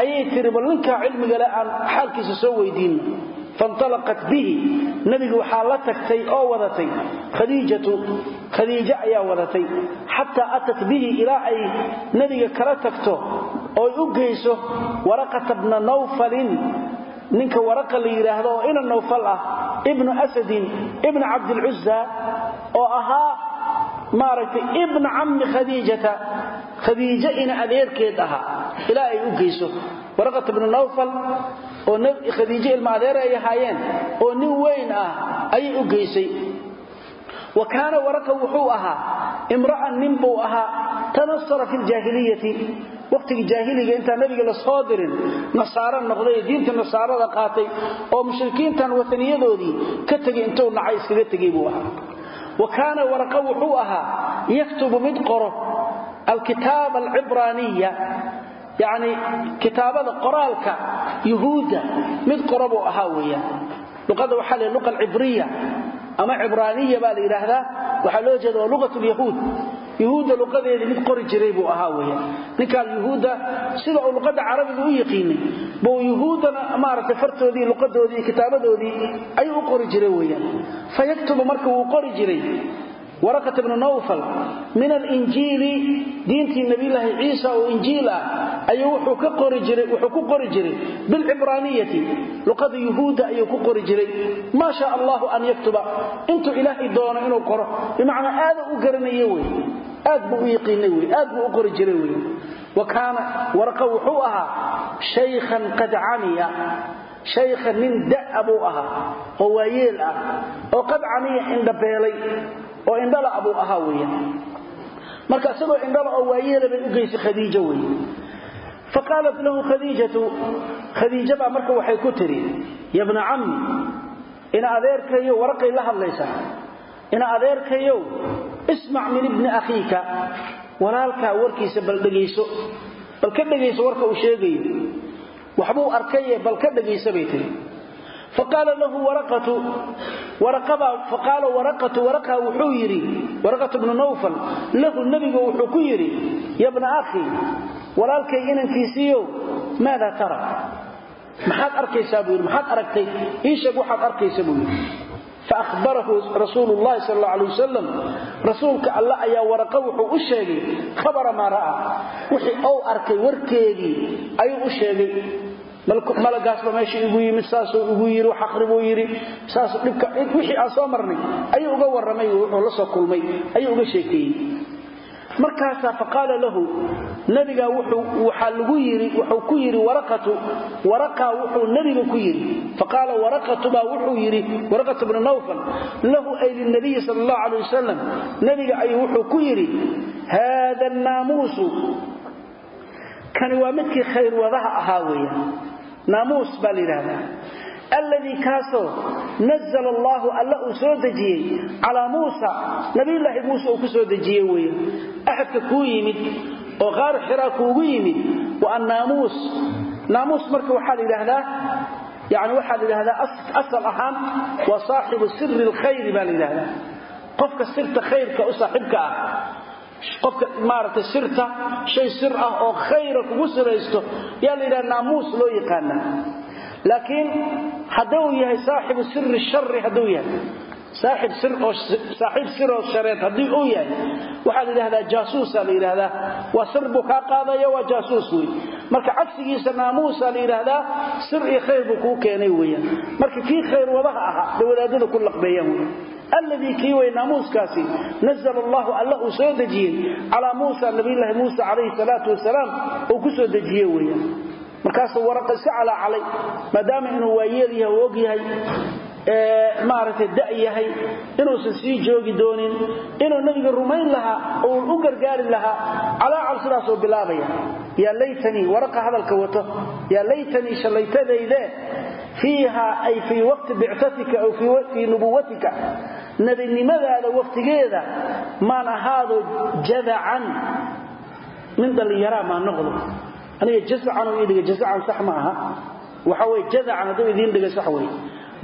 ayay tiri bal ninkaa cilmigale aan xaalkiisa soo weydiinno fantalaqat bihi. Nebigu waxaa la tagtay oo wadatay. Khadiijatu khadiijo ayaa wadatay. Xataa atat bihi ilaa ay nebiga kala tagto ooy u geyso waraqata bna nawfalin. Ninka waraqa la yidhaahdo oo ina nawfal ah ibnu asadin ibna cabdilcuzza oo ahaa maaragtay ibna cammi khadiijata khadiijo ina adeerkeed ahaa ilaa ay u geyso. Waraqat bnu nawfal oo khadiijo ilma adeer ay ahaayeen oo nin weyn ah ayay u geysay. Wa kaana waraqa wuxuu ahaa imra'an nin buu ahaa tanasara fi ljaahiliyati wakhtigii jaahiliga intaan nabiga la soo dirin nasaaro noqday diinta nasaarada qaatay oo mushrikiintan wataniyadoodii ka tegay intuu nacay iskaga tegay buu ahaa wa kaana waraqa wuxuu ahaa yaktubu mid qoro alkitaaba alcibraaniya yacni kitaabada qoraalka yuhuudda mid qoro buu ahaa weeyaan. Luqadda waxaa la luqa alcibriya ama cibraaniya baa la yidhaahdaa waxaa loo jeeda waa luqat lyahuud yuhuudda luqadeedii mid qori jiray buu ahaa weeyaan ninkaan yuhuudda sida uu luqadda carabiga u yaqiinay buu yuhuuddana maaragtay fartoodii luqadoodii kitaabadoodii ayuu u qori jiray weeyaan fayaktubu marka wuu qori jiray. Waraqat bnu nawfal min alinjiili diintii nabiyulaahi ciisa oo injiil ah ayuu wuxuu ku qori jiray bilcibraaniyati luqada yuhuudda ayuu ku qori jiray. Maa shaa allahu an yaktuba. Intuu ilaahay doono inuu qoro. Bimacnaa aada u garanaye wey aad buu u wey aad buu u qori jiray wey wa kaana waraqa wuxuu ahaa shaykhan qad camiya shaykhan nin da'a buu ahaa oo waayeel ah oo qad camiya indhabeelay oo indhala buu ahaa weeyaan marka isagoo indhala oo waayeela bay u geysay khadiijo weeye. Fa qaalat lahu khadiijatu khadiija baa marka waxay ku tidhi ya bna cammi ina adeerkayow waraqay la hadlaysaa ina adeerkayow ismac min ibni akhiika walaalkaa warkiisa bal dhegayso bal ka dhegayso warka uu sheegayo waxbuu arkaye bal ka dhegaysa bay tihi faqaala lahu waraqatu faqaala waraqatu waraqa wuxuu yidhi waraqatu bnu nawfal lahu nebigu wuxuu ku yidhi ya bna akhi walaalkay inankiisiiyow maada tara? Maxaad arkaysaa buu maxaad aragtay? Ii sheeg waxaad arkaysa buu faahbarahu rasuulu llahi sal alla alay wasalam rasuulka alle ayaa waraqa wuxuu u sheegay khabara maa ra'a wixii ou arkay warkeedii ayuu u sheegay malagaasba meesha igu yimid saasuu igu yidhi wax aqri buu yidhi saas dhibka wixii aan soo marnay ayuu uga warramay wuxuu la soo kulmay ayuu uga sheekeeyey markaasaa faqaala lahu nabiga waxaa lagu yiri wuxuu ku yidhi waraqatu waraqaa wuxuu nabiga ku yidhi. Faqaala waraqatu baa wuxuu yidhi waraqatu bnu nawfal lahu ay lilnabiyi sal allahu calay wasalam nabiga ayuu wuxuu ku yidhi haada naamuusu kani waa midkii khayrwadaha ahaa weeyaan. Naamuus baa alladii kaasoo nazla allaahu alla uu soo dejiyey calaa muusa nabiyulaahi muuse uu ku soo dejiyey weeye. Axadka kuu yimid oo qaaru xiraa kuugu yimid waa annaamuus. Naamuus marka waxaa la yidhaahdaa yani waxaa la yidhahdaa asal ahaan waa saaxibu siri lkhayri baa la yidhahdaa qofka sirta khayrka u saaxiibka ah qofka maaragtay sirta shay sir ah oo khayra kugu siraysto yaa loo yaqaanaa laakiin hadduu yahay saaxibu siri shari hadduu yahay. Saaxiib sir oo shareed haddii uu yahay waxaa la yidhahdaa jaasuusa la yidhaahdaa waa sir buu kaa qaadaya waa jaasuus wey marka cagsigiisa naamuusa la yidhaahdaa sir iyo khayr buu kuu keenay weeyaan. Marka kii khayr wadaha ahaa wadaadada ku laqbeeyaan wey alladii kii way naamuuskaasi nazla allahu alla uu soo dejiyey calaa muusa nabiyulaahi muusa calayhi salaatu wasalaam uu ku soo dejiye weeyaan markaasuu waraqa iska calaacalay maadaama inuu waayeel yahay og yahay maaragtay da yahay inuusan sii joogi doonin inuu nebiga rumayn lahaa uu u gargaari lahaa calaacal sidaasuu bilaabaya. Yaa laytanii waraqa hadalka wato. Yaa laytanii shallaytadayde fiiha ay fii waqti bictatika aw fii nubuwatika. Nebinimadaada waqtigeeda maan ahaado jadacan min dhallinyaraa maa noqdo aniga jazacan ii dhiga jazacan sax ma aha. Waxa weye jazacan hadduu idiin dhiga sax wey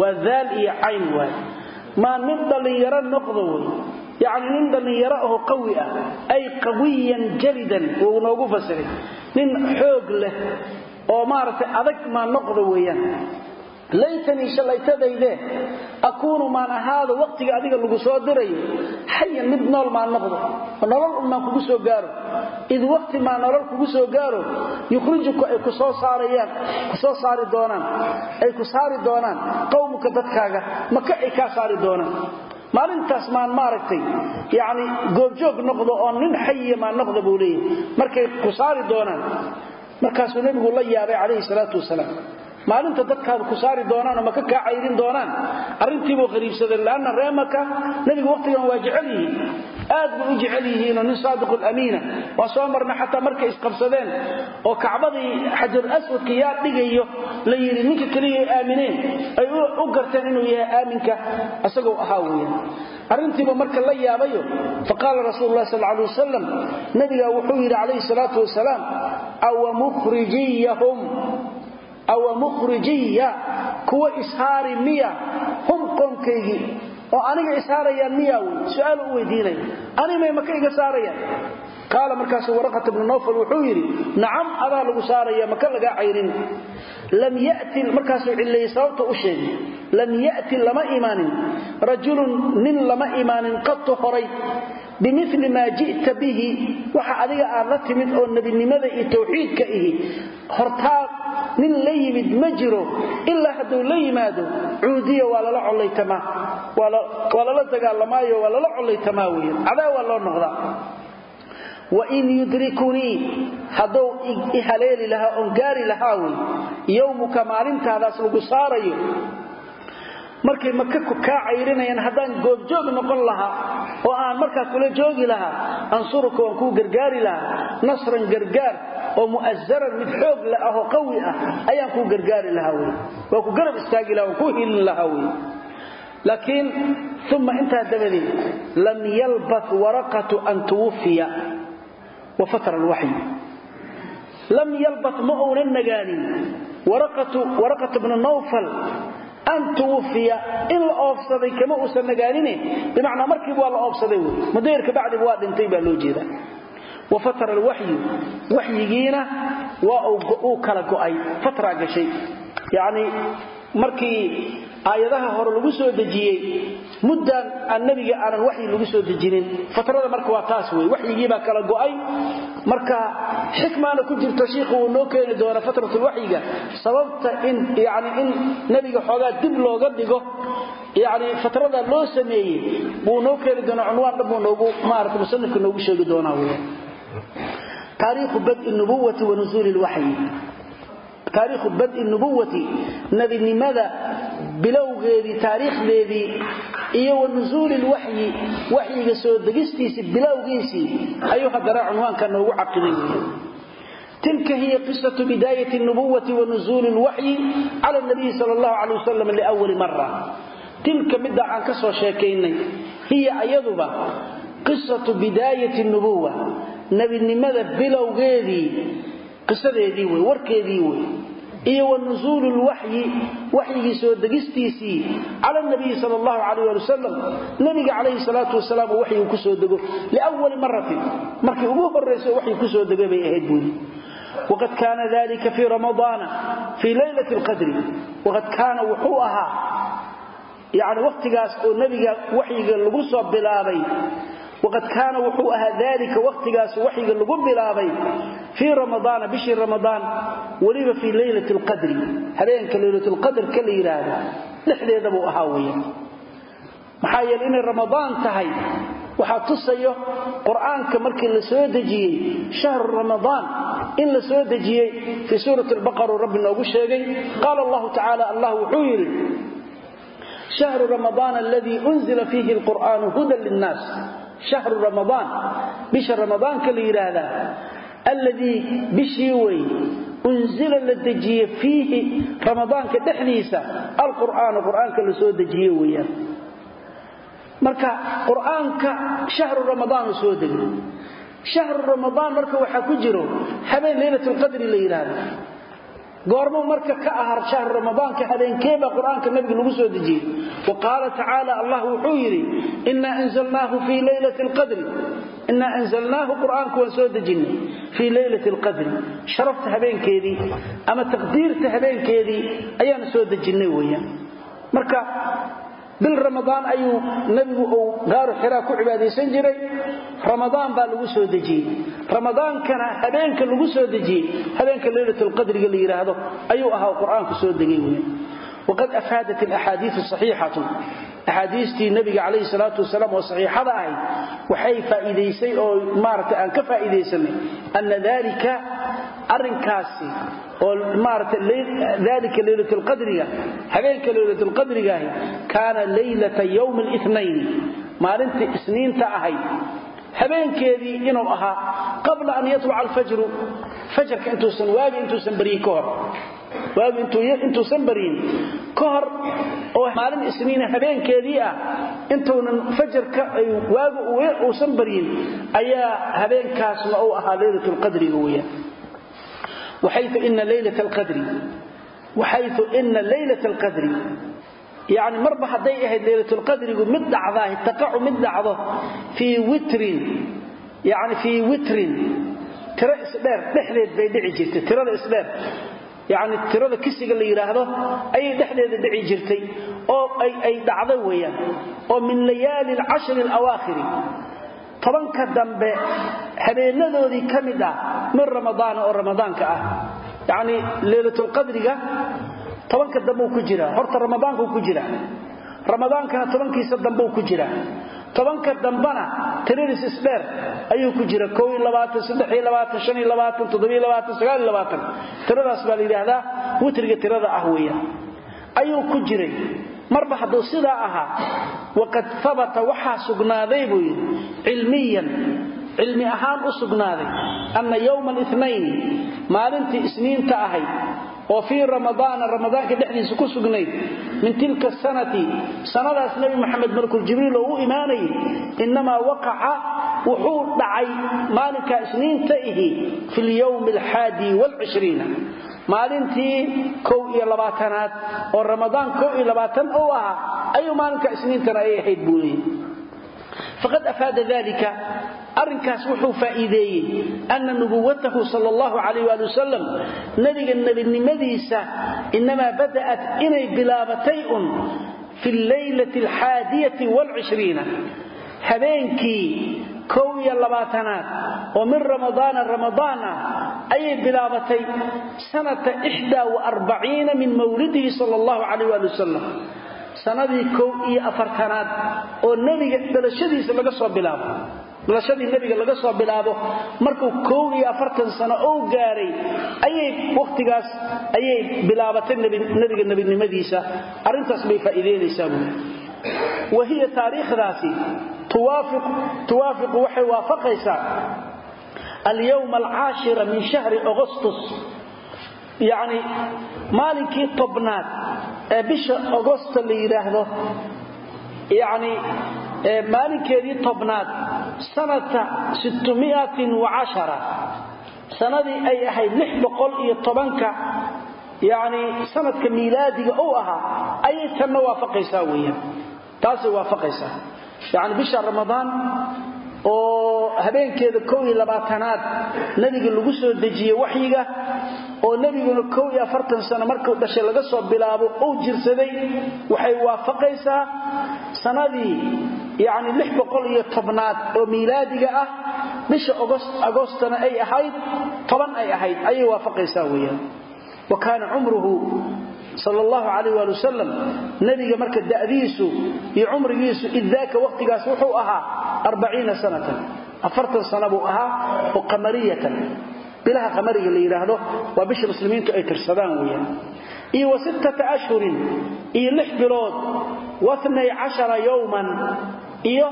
waa daal iyo cayn waay maa nin dhallinyaro noqdo wey yacni nin dhallinyaro aho qawi ah ay qawiyan jalidan wuu noogu fasiray. Nin xoog leh oo maaragtay adag maa noqdo weeyaan laytanii shallaytadayde akuunu maan ahaado waqtiga adiga lagu soo dirayo xayan mid nool maan noqdo nolol unmaan kugu soo gaaro. Id waqti maa nolol kugu soo gaaro yukhrijuku ay ku soo saarayaan ku soo saari doonaan ay ku saari doonaan qowmuka dadkaaga maka ay kaa saari doonaan. Maalintaas maan maaragtay yacni goobjoog noqdo oo nin xayiya maan noqda buu leeyahay. Markay ku saari doonaan markaasuu nebigu la yaabay calayhi salaatu wasalaam maalinta dadkaada ku saari doonaan oo maka kaa cayrin doonaan arrintiibuu qariibsaday laanna ree maka nebigu waqtigan waa jecel yihiin aad bay u jecel yihiinoo nin saadiqulamiina waa soo marna xataa markay isqabsadeen oo kacbadii xajarul aswadka yaa dhigayo la yidhi ninka keliya ay aamineen ay u garteen inuu yahay aaminka isagoo ahaa weeyaan. Arrintiiba marka la yaabayo faqaala rasuulu lah sal alay wasalam nebigaa wuxuu yidhi calayhi salaatu wasalaam awa awa mukhrijiya kuwa ishaari miya hum qoomkaygii oo aniga ishaarayaan miya wey su'aal u weydiinaya animay maka iga saarayaan qaala markaasu waraqata bnu nawfal wuxuu yidhi nacam adaa lagu saaraya maka lagaa cayrin lam yati markaasuu cilleeyey sababta u sheegay lam ya'ti lama imaanin. Rajulun nin lama imaanin qatu horay. Bimili maa ji'ta bihi. Waxa adiga aad la timid oo nebinimada iyo tawxiidka ihi hortaa nin la yimid ma jiro. Ilaa hadduu la yimaado cuudiya waa lala collaytamaa. Waa lala dagaalamaayo waa lala collaytamaa weyan cadaa loo noqdaa wain yudrikunii hadduu i haleeli lahaa oon gaari lahaa wey yowmuka maalintaadaas lagu saarayo. Markay maka kaa cayrinayaan haddaan goobjoog noqon lahaa oo aan markaa kula joogi lahaa ansuruka waan kuu gargaari lahaa nasran gargaar oo mu'azaran mid xoog la ahoo qawi ah ayaan kuu gargaari lahaa wey. Waan ku garab istaagi laha waan uma intaa dabadeed lam yalbat waraqatu an tuwufiya wa fatra alwaxyi lam yalbat ma uunan nagaanin waraqatu bnu nawfal an tuwufiya in la oofsaday kama uusan nagaanine bimacnaa markiiba waa la oofsaday wey. Mudayrka bacdiba waa dhintay baa loo jeeda wa fatara alwaxyu waxyigiina waa uu markii aayadaha hore lagu soo dejiyey muddaan aan nebiga aanan waxyi lagu soo dejinin. Fatrada marka waa taas wey waxyigiibaa kala go'ay. Marka xikmaana ku jirto shiikhu wuu noo keeni doona fatratulwaxyiga sababta in yani in nebiga xoogaa dib looga dhigo yani fatrada loo sameeyey buu noo keeni doonaa cunwaan dhan buu noogu maarata musanifka noogu sheegi doonaa weya taariikhu badi nubuwati wa nusuuli lwaxyi taariikhu badi nubuwati nebinimada bilowgeedii taariikhdeedii iyo wa nusuuli lwaxyi waxyiga soo degistiisii bilowgiisii ayuu haddana cunwaanka noogu caqiday. Tilka hiya qisatu bidaayati nubuwati wa nusuuli lwaxyi cala nabiyi sal allahu calay wasalam liwali mara tilka midda aan ka soo sheekaynay hiya ayaduba qisatu bidaayati nubuwa nebinimada bilowgeedii qisadeedii wey warkeedii wey iyo wa nusuulu lwaxyi waxyigii soo degistiisii cala nabiyi sal allahu calayh ali wasalam nabiga calayhi salaatu wasalaam uu waxyigu ku soo dego liwali maratin markii ugu horrayso waxyi ku soo degay bay ahayd buuli waqad kaana dalika fii ramadaana fii leylati lqadri waqad kaana wuxuu ahaa yani wakhtigaas oo nebiga waxyiga lagu soo bilaabay waqad kaana wuxuu ahaa dalika wakhtigaas waxyiga lagu bilaabay fii ramadaana bishii ramadaan weliba fii leylati lqadri habeenka leylatulqadrka la yidhaahdo dhexdeeda buu ahaa weya maxaa yeele inay ramadaan tahay waxaa tusayo qur'aanka markii la soo dejiyey shahru ramadaan in la soo dejiyey fii suurati albaqara rabbi noogu sheegay qaala allahu tacaala allah wuxuu yidhi shahru ramadaan aladii unzila fiihi alqur'aanu hudan linnaas shahru ramadaan bisha ramadaanka la yidhaahdaa alladii bishii wey unzila la dejiye fiihi ramadaanka dhexdiisa alqur'aanu qur'aanka la soo dejiye weeyaan marka qur'aanka shahru ramadaanu soo degay shahru ramadaan marka waxaa ku jiro habeen leylatulqadri la yidhaahdo goormuu marka ka ahar shahru ramadaanka habeenkeebaa qur'aanka nabiga lagu soo dejiyey? Wa qaala tacaala allah wuxuu yidhi inaa anzalnaahu fii leylati lqadri inaa anzalnaahu qur'aanku waan soo dejinnay fii leylati alqadri sharafta habeenkeedii ama taqdiirta habeenkeedii ayaanu soo dejinnay weeyaan. Marka bil ramadaan ayuu nabigu uu gaaru xiraa ku cibaadaysan jiray. Ramadaan baa lagu soo dejiyey. Ramadaankana habeenka lagu soo dejiyey. Habeenka leylatulqadriga la yidhaahdo ayuu ahaa qur'aanku soo degay wey waqad afaadat alaxaadiiu saxiixatu axaadiistii nabiga calayhi salaatu wasalaam oo saxiixada ahayd waxay faa'iidaysay oo maarata aan ka faa'iidaysanay ana dalika arrinkaasi oo maarata dalika leylatulqadriga habeenka leylatulqadrigaahi kaana leylata yowmi linayn maalintii isniinta ahayd. Habeenkeedii inuu ahaa qabla an yatluca alfajru fajarka intuusan waagi intuusan baryin ka hor waagi intuusan baryin ka hor oo maalin isniina habeenkeedii ah intuunan fajarka waagi uusan baryin ayaa habeenkaasna uu ahaa leylatulqadriga weyaan waxayu ina leylata alqadri waxayu ina leylata alqadri yacni marba hadday ahayd leylatulqadrigu mid dhacdaah taqacu mid dhacdo fii witrin. Yani fii witrin. Tiro isdheer dhexdeed bay dhici jirtay tirada isdheer yacni tirada kisiga la yidhaahdo ayay dhexdeeda dhici jirtay oo ay dhacdo weeyaan. oo min layaali alcashri alawaakhiri. Tobanka dambe habeenadoodii ka mid ah min ramadaana oo ramadaanka ah. Yacni leylatulqadriga tobanka dambeu ku jiraa horta ramadaankuu ku jiraa ramadaankana tobankiisa dambeu ku jiraa tobanka dambana tiradiis isdheer ayuu ku jira tiradaas baa la yidhaahdaa witriga tirada ah weeyaan. Ayuu ku jiray. Marba hadduu sidaa ahaa waqad habata waxaa sugnaaday buu yidhi cilmiyan cilmi ahaan u sugnaaday anna yowma alinayn maalintii isniinta ahayd oo fii ramadaana ramadaanka dhexdiisa ku sugnayd min tilka sanati sanadaas nebi maxamed malkul jibriil oo u imaanayay innamaa waqaca wuxuu dhacay maalinkaa isniinta ihi fi lyowmi alxaadi maalintii kow iyo oo ramadaan kow iyo labaatan uu ahaa maalinka isniintana ay ahayd buu faqad afaada dalika arrinkaas wuxuu faa'iideeyey anna nubuwatahu sal allahu calayh waali wasalam nebiga nebinimadiisa inamaa bada'at inay bilaabatay un fi alleylati alxaadiyati waalcishriina habeenkii kow iyo labaatanaad oo min ramadaana ramadaan ah ayay bilaabatay sanata ixdaa wa arbaciina min mawlidihi sal allahu calayh waali wasalam sanadii kow iyo afartanaad oo nebiga dhalashadiisa laga soo bilaabo dhalashadii nebiga laga soo bilaabo markuu kow iyo afartan sano ou gaaray ayay wakhtigaas ayay bilaabatay nebiga nebinimadiisa. Arrintaas bay faa'iideynaysaa buuli wa hiya taariikhdaasi tuwaafiqu waxay waafaqaysaa alyowma alcaashira min shahri agostus yacni maalinkii tobnaad ee bisha agosto la yidhaahdo yacni maalinkeedii tobnaad sanata sanadii ay ahayd tobanka yani sanadka miilaadiga uu ahaa ayay tanna waafaqaysaa weyaan taasay waafaqaysaa. Yani bisha ramadaan oo habeenkeeda kow iyo labaatanaad nebiga lagu soo dejiyey waxyiga oo nebiguna kow iyo afartan sano markuu dhashay laga soo bilaabo uu jirsaday waxay waafaqaysaa sanadii boqol iyo tobnaad oo miilaadiga ah bisha agostana ay ahayd toban ay ahayd ayay waafaqaysaa weeyaan. Wa kaana cumruhu sal allahu calayh waali wasalam nebiga marka da'diisu iyo cumrigiisu iddaaka wakhtigaas wuxuu ahaa arbaciina sanatan afartan sana buu ahaa oo qamariyatan. Bilaha qamariga la yidhaahdo waa bisha muslimiintu ay tirsadaan weeyaan. Iyo wa sittata ashhurin iyo lix bilood waatnay cashara yowman iyo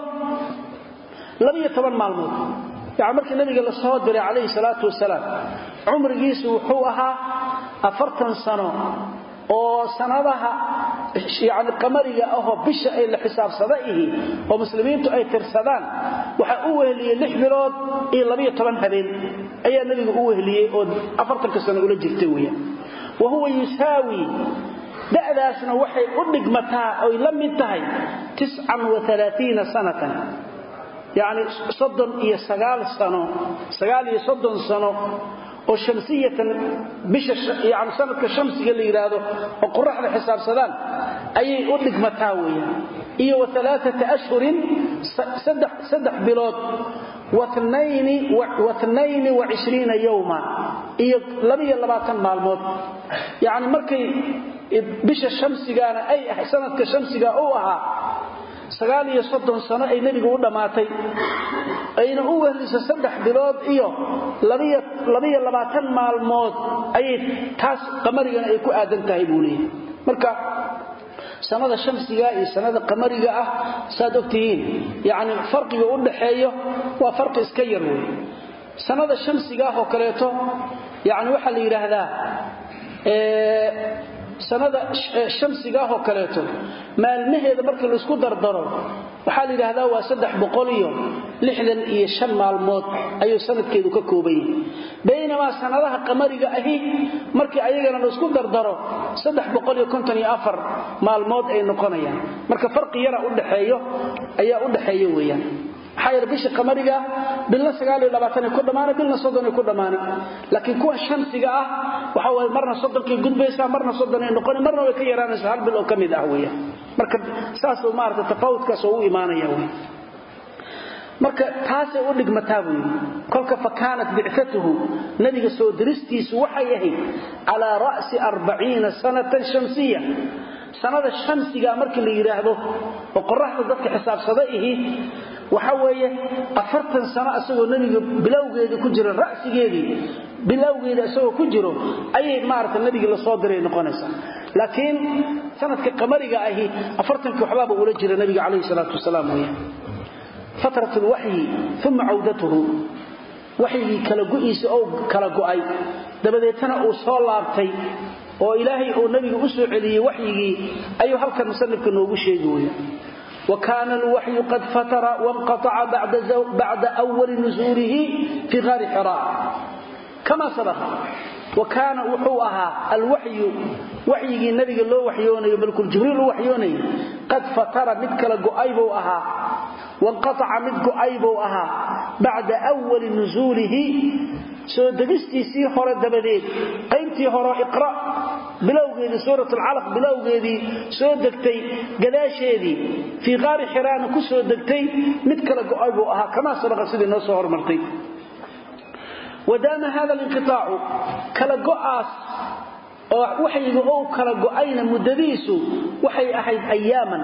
labiyo toban maalmood. Yani markii nabiga la soo diray calayhi salaatu wasalaam cumrigiisu wuxuu ahaa afartan sano oo sanadaha yani qamariga ahoo bisha ay la xisaabsada ihi oo muslimiintu ay tirsadaan waxaa u weheliyey lix bilood iyo labiyo toban habeen. Ayaa nabiga u weheliyey oo afartanka sano ula jirtay weeyaan. Wa huwa yusaawi da'daasna waxay u dhigmataa oy la mid tahay sanatan. Yani soddon iyo sagaal sano sagaal iyo soddon sano oo shamsiyatan bisha yani sanadka shamsiga la yidhaahdo oo qoraxda xisaabsadaan ayay u dhigmataa weeyaan. Iyo wa alaaata ashhurin saddex bilood watnayni wa cishriina yowma iyo labiyo labaatan maalmood. Yacni markay bisha shamsigaana ay sanadka shamsiga uu ahaa sagaal iyo soddon sano ay nebigu u dhammaatay ayna u wehliso saddex bilood iyo labiyo labaatan maalmood ayay taas qamarigana ay ku aadan tahay buu leeyahy marka sanada shamsiga iyo sanada qamariga ah saad ogtihiin yani farqiga u dhaxeeyo waa farqi iska yar wey sanada shamsiga ah oo kaleeto yani waxaa la yidhaahdaa sanada shamsiga ah oo kaleeto maalmaheeda markii la isku dardaro waxaa la yidhaahdaa waa saddex boqol iyo lixdan iyo shan maalmood ayuu sanadkeedu ka kooban yahay baynamaa sanadaha qamariga ahi markii ayagana la isku dardaro saddex boqol iyo konton iyo afar maalmood ay noqonayaan. Marka farqi yara udhaxeeyo ayaa u dhaxeeya weeyaan maxaa bisha qamariga bilna ku dhammaanay bilna ku dhammaanay laakiin kuwa shamsiga ah waxa marna soddonkay gudbaysaa marna soddonay noqoni marna way ka yaraanaysaa hal bil oo ka mid ah weeyaan marka saasuu maarata tafawudkaas oo u imaanaya wey marka taasay u dhigmataa buu yidhi kolka fa kaanat nebiga soo diristiisu waxay ahayd calaa ra'si arbaciina sanatan shamsiya sanada shamsiga markii la yidhaahdo oo qoraxda dadka xisaabsada ihi waxa weeye afartan sano asagoo nebiga bilowgeedii ku jira ra'sigeedii bilowgeeda isagoo ku jiro ayay maarata nebigii la soo diray noqonaysaa laakiin sanadka qamariga ahi afartankii waxbaaba ula jira nebiga calayhi salaatu wasalaam weya fatrat lwaxyi uma cawdatuhu. Waxyigii kala gu'iisa ou kala go'ay dabadeetana uu soo laabtay oo ilaahay uu nabiga u soo celiyey waxyigii ayuu halkan musanifka noogu sheegi weya wa kaana alwaxyu qad fatara wanqataca bacda wali nusuulihi fii qaari xiraa kama sabaqa wa kaana wuxuu ahaa alwaxyu waxyigii nabiga loo waxyoonayo malkuljibriil u waxyoonayay qad fatara mid kala go'ay buu ahaa wanqataca mid go'ay buu ahaa bacda wali nusuulihi soo degistiisii hore dabadeed. Qaybtii hore iqra bilowgeedii suurat alcalaq bilowgeedii soo degtay gadaasheedii fii qaari xiraana ku soo degtay mid kala go'ay buu ahaa kamaa sabaqa sidii noo soo hormartay wadaama hada linqiaacu kala go'aas oo waxyiga ou kala go'ayna muddadiisu waxay ahayd ayaaman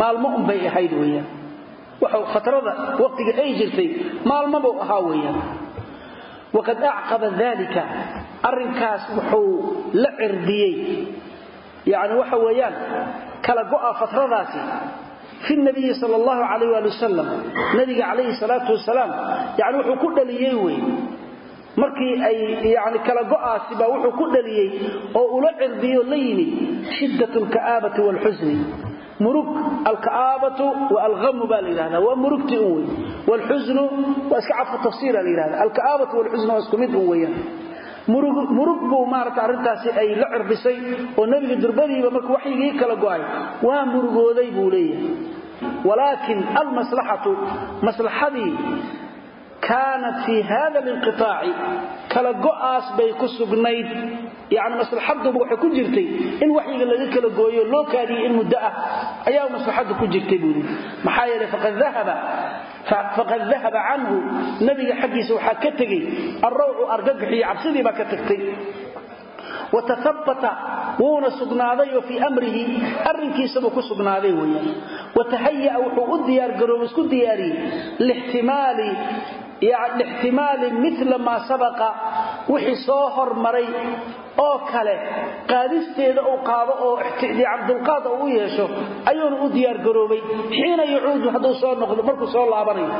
maalmo unbay ahayd weyaan fatrada waqtiga ay jirtay maalmabuu ahaa weyaan waqad acqaba dalika arrinkaas wuxuu la cirdiyey yani waxa weeyaan kala go'a fatradaasi fi nabiyi sal allahu calayh waali wasalam nabiga calayhi salaatu wasalaam yani wuxuu ku dhaliyey wey markii ay yani kala go'aasi baa wuxuu ku dhaliyey oo ula cirdiyo la yimid shiddat lka'aabati waalxusni murug alka'aabatu wa alhamu baa la yidhahda waa murugtii un wey wlxusnu waa iska cadfa tafsiira la yidhahda alka'aabatu walxusnu waa isku mid un weeyaan. Murug buu maarata arrintaasi ay la cirbisay oo nebiga durbadiiba markuu waxyigii murugooday kaanat fii hada linqiaaci kala go'aas bay ku sugnayd. Yani maslaxaduba waxay ku jirtay in waxyiga laga kala gooyo loo kaadiyey in muddo ah ayaa maslaxadu ku jirtay buuli maxaa yeele faqad dahaba canhu. Nabiga xaggiisa waxaa ka tegey alrawcu argagaxiyo cabsidii baa ka tagtay. Wataabata wuuna sugnaaday oo fii amrihi arrinkiisabuu ku sugnaaday weyaan watahayaa wuxuu u mila maa sabaqa wixii soo hormaray oo kale qaadisteeda uu qaado oo dulqaad u yeesho ayuuna u diyaargaroobay xiina yacuudu hadduu soo noqdo markuu soo laabanayo.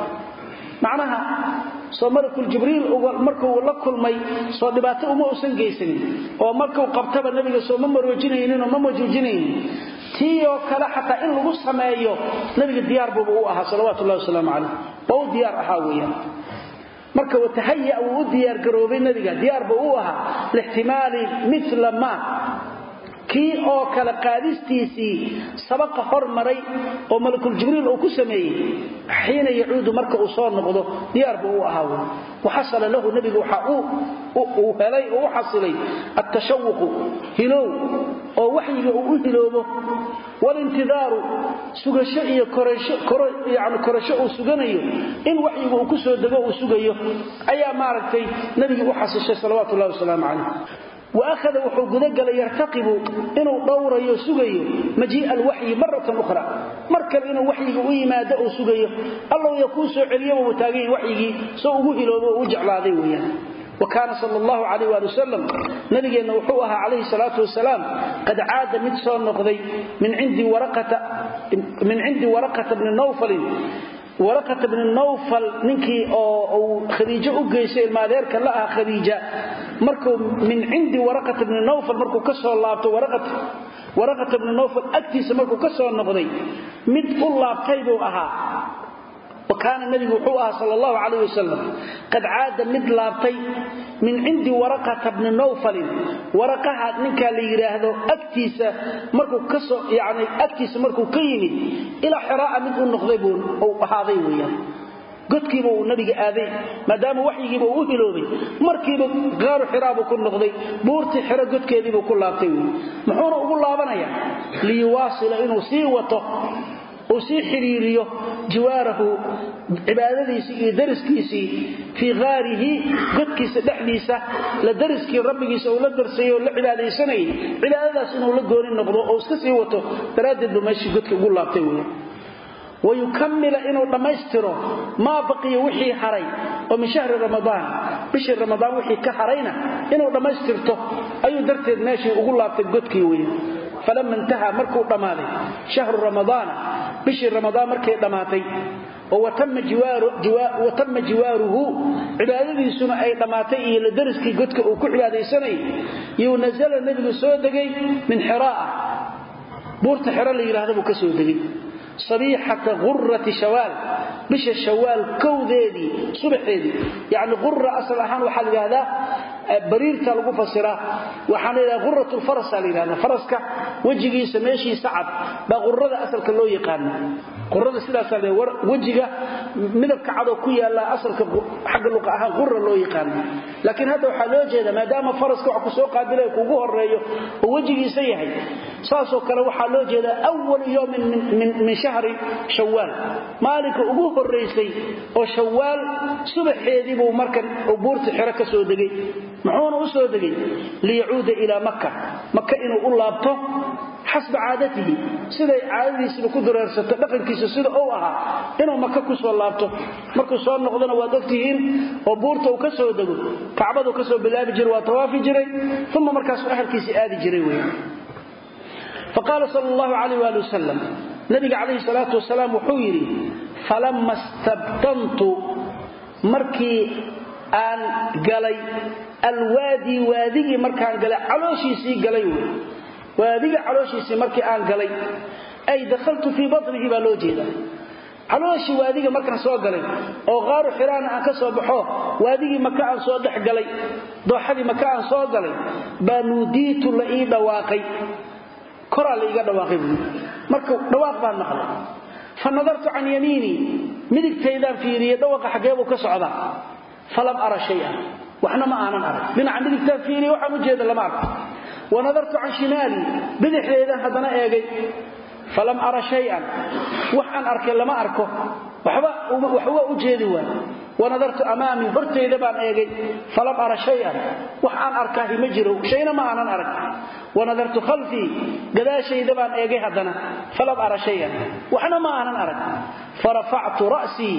Macnaha soo malakuljibriil markuu la kulmay soo dhibaato uma usan geysanin. Oo markuu qabtaba nebiga soo ma maroojinayninoo ma majuujinaynin tii oo kale xataa in lagu sameeyo nebiga diyaar buuba u ahaa salawaatu ullahi wasalaamu calayh. Waa u diyaar ahaa weeyaan. Marka watahaya wuu u diyaargaroobay nebiga diyaarba u ahaa lixtimaali mila ma kii oo kale qaadistiisii sabaqa hormaray oo malakuljibriil uu ku sameeyey xiina yacuudu marka uu soo noqdo diyaarba u ahaa wy waxasala lahu nebigu waxa uu helay oo u xasilay attashawuqu hilow oo waxyiga uu u hiloobo. Walintidaaru sugasho iyo yani korasho uu suganayo in waxyiga uu ku soo dego uu sugayo ayaa maaragtay nebigii u xasishay salawaatu ullahi wasalaamu calayh waahada wuxuu gudagalay yartaqibu inuu dhowrayo sugayo majii'a alwaxyi maratan ukhra. Mar kale inuu waxyiga u yimaado uu sugayo. Allow ya kuu soo celiyaba uu taagan yahay waxyigii soo ugu hiloobo oo u jeclaaday weeyaan. Wa kaana sal allahu calayh waali wasalam nabigeenna wuxuu ahaa calayhi salaatu wasalaam qad caada mid soo noqday min cindi waraqata bni nawfalin waraqata bni nawfal ninkii oo uu khadiijo u geystay ilmaadeerka la ah khadiija markuu min cindi waraqata bni nawfal markuu ka soo laabto waraqata bni nawfal agtiisa markuu ka soo noqday mid u laabtay ahaa wa kaana nebigu wuxuu ahaa sal allahu calayh wasalam qad caada mid laabtay min cindi waraqata bni nawfalin. Waraqaha ninkaa la yidhaahdo agtiisa markuu ka soo yani agtiisa markuu ka yimid ilaa xiraa'a mid u noqday buu uu ahaaday weeyaan. Godkiiba uu nabiga aaday maadaama waxyigiiba uu u hiloobay markiiba qaaru xiraabuu ku noqday buurtii xiro godkeediibuu ku laabtay inuu sii wato uu sii xidhiiriyo jiwaarahu cibaadadiisii iyo dariskiisii fii kaarihi godkiisa dhexdiisa la dariskii rabbigiisa uu la darsayay oo la cibaadaysanayay cibaadadaas inuu la gooni noqdo oo iska sii wato daraaddeed buu meeshii godka ugu laabtay wey wayukamila inuu dhammaystiro maa baqiya wixii haray oo min shahri ramadaan. Bishii ramadaan wixii ka harayna inuu dhammaystirto ayuu darteed meeshii ugu laabtay godkii bishii ramadaan markay dhammaatay oo watama jiwaaruhu cibaadadiisuna ay dhammaatay iyo la dariskii godka uu ku cibaadaysanayay yuu nasala nebigu soo degay min xiraa'a. Buurta xero la yidhahda buu ka soo degay. Sabiixata gurati shawaal bisha shawaal kowdeedii subaxeedii. Yani ura asal ahaan waxaa la yidhahdaa bariirta lagu fasiraa waxaan la yidhahda gurat lfarasa la faraska wejigiisa meeshiisa cad baa qurada asalka loo yaqaana qurada sidaasaa le wejiga midabka cadoo ku yaalla asalka xagga luqa ahaan qura loo yaqaana laakiin hadda waxaa loo jeeda maadaama faraska wax ku soo qaabilaya kugu horeeyo oo wejigiisa yahay saasoo kale waxaa loo jeedaa awalu yowmin min shahri shawaal maalinka ugu horaysay oo shawaal subaxeediibuu markan buurta xiro ka soo degay muxuuna u soo degay? Liyacuuda ilaa maka maka inuu u laabto xasba caadatihi. Siday caadadiisiba ku dureersato dhaqankiisa sida uu ahaa inuu maka ku soo laabto. Markuu soo noqdona waad ogtihiin oo buurta uu ka soo dego kacbadu ka soo bilaabi jiray waa tawaafi jiray uma markaasuu ahalkiisii aadi jiray wey faqaala sal allahu calayh waali wasalam nabiga calayhi salaatu wasalaam wuxuu yidhi falamma stabtantu markii aan galay alwaadi waadigii markaan galay calooshiisii galay wey waadiga calooshiisii markii aan galay ay dakhaltu fii batnihi baa loo jeeda calooshii waadiga markaan soo galay oo qaaru xiraana aan ka soo baxo waadigii maka aan soo dhex galay dooxadii maka aan soo galay baa nuudiitu la ii dhawaaqay. Koraa la iiga dhawaaqay buui marka dhawaaq baan maqlay. Fa nadartu can yamiinii midigtaydaan fiiriyey dhawaqa xaggeebuu ka socdaa. Falam ara shayan waxna ma aanan arag. Dhinaca midigtaan fiiriye waxaan u jeeda lama arko. Wa nadartu can shimaalii bidixdaydaan haddana eegay. Falam ara shayan wax aan arkay lama arko. Waxba waxuga u jeedi waay wanadartu amaamii hortayda baan eegay. Falam ara shayan wax aan arkaahi ma jiro shayna ma aanan arag. Wanadartu khalfii gadaashayda baan eegay haddana. Falam ara shayan waxna ma aanan arag farafactu ra'sii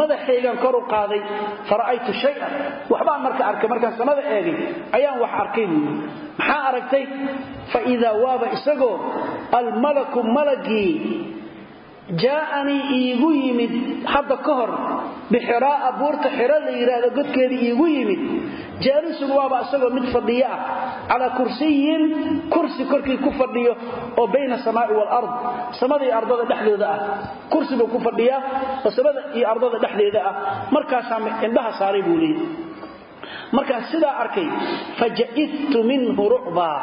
madaxaygan kor u qaaday fara'aytu shayan waxbaan marka arkay markaan samada eegay ayaan wax arkay buui maxaa aragtay? Fa idaa waaba isagoo almalaku malagii jaa'anii iigu yimid hadda ka hor bixiraa'a buurta xiro la yidhaahdo godkeedii iigu yimid jaalisun waaba isagoo mid fadhiyo ah. Calaa kursiyin kursi korkii ku fadhiyo oo bayna asamaa'i waalard samada iyo ardada dhexdooda ah. Kursi buu ku fadhiyaa oo samada iyo ardada dhexdeeda ah. Markaasaa indhaha saaray buu leeyay markaan sidaa arkay faja'iftu minhu rucbaa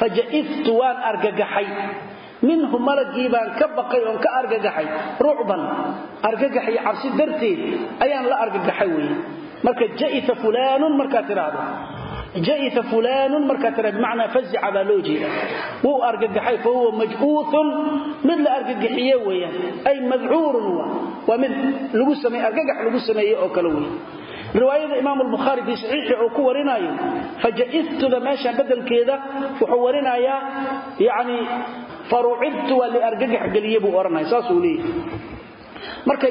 faja'iftu waan argagaxay. Minhu malagii baan ka baqay oon ka argagaxay. Rucban argagax cabsi darteed ayaan la argagaxay weye marka jaia fulaanun markaad tidhaahdo jaia fulaanun markaad tidhahdo bimacnaa fazica baa loo jeeda wuu argagaxay fa huwa maj'uuun mid la argagaxiye weeyaan ay madcuurun waa. Mid lagu samey argagax lagu sameeye oo kale weeye riwaayada imaam albukhaari fii saxiixi uu ku warinaayo faja'iftuda meeshan bedelkeeda wuxuu warinayaa yani farucibtu waa liargagax geliye buu odhanaya saasuu leeyahay marka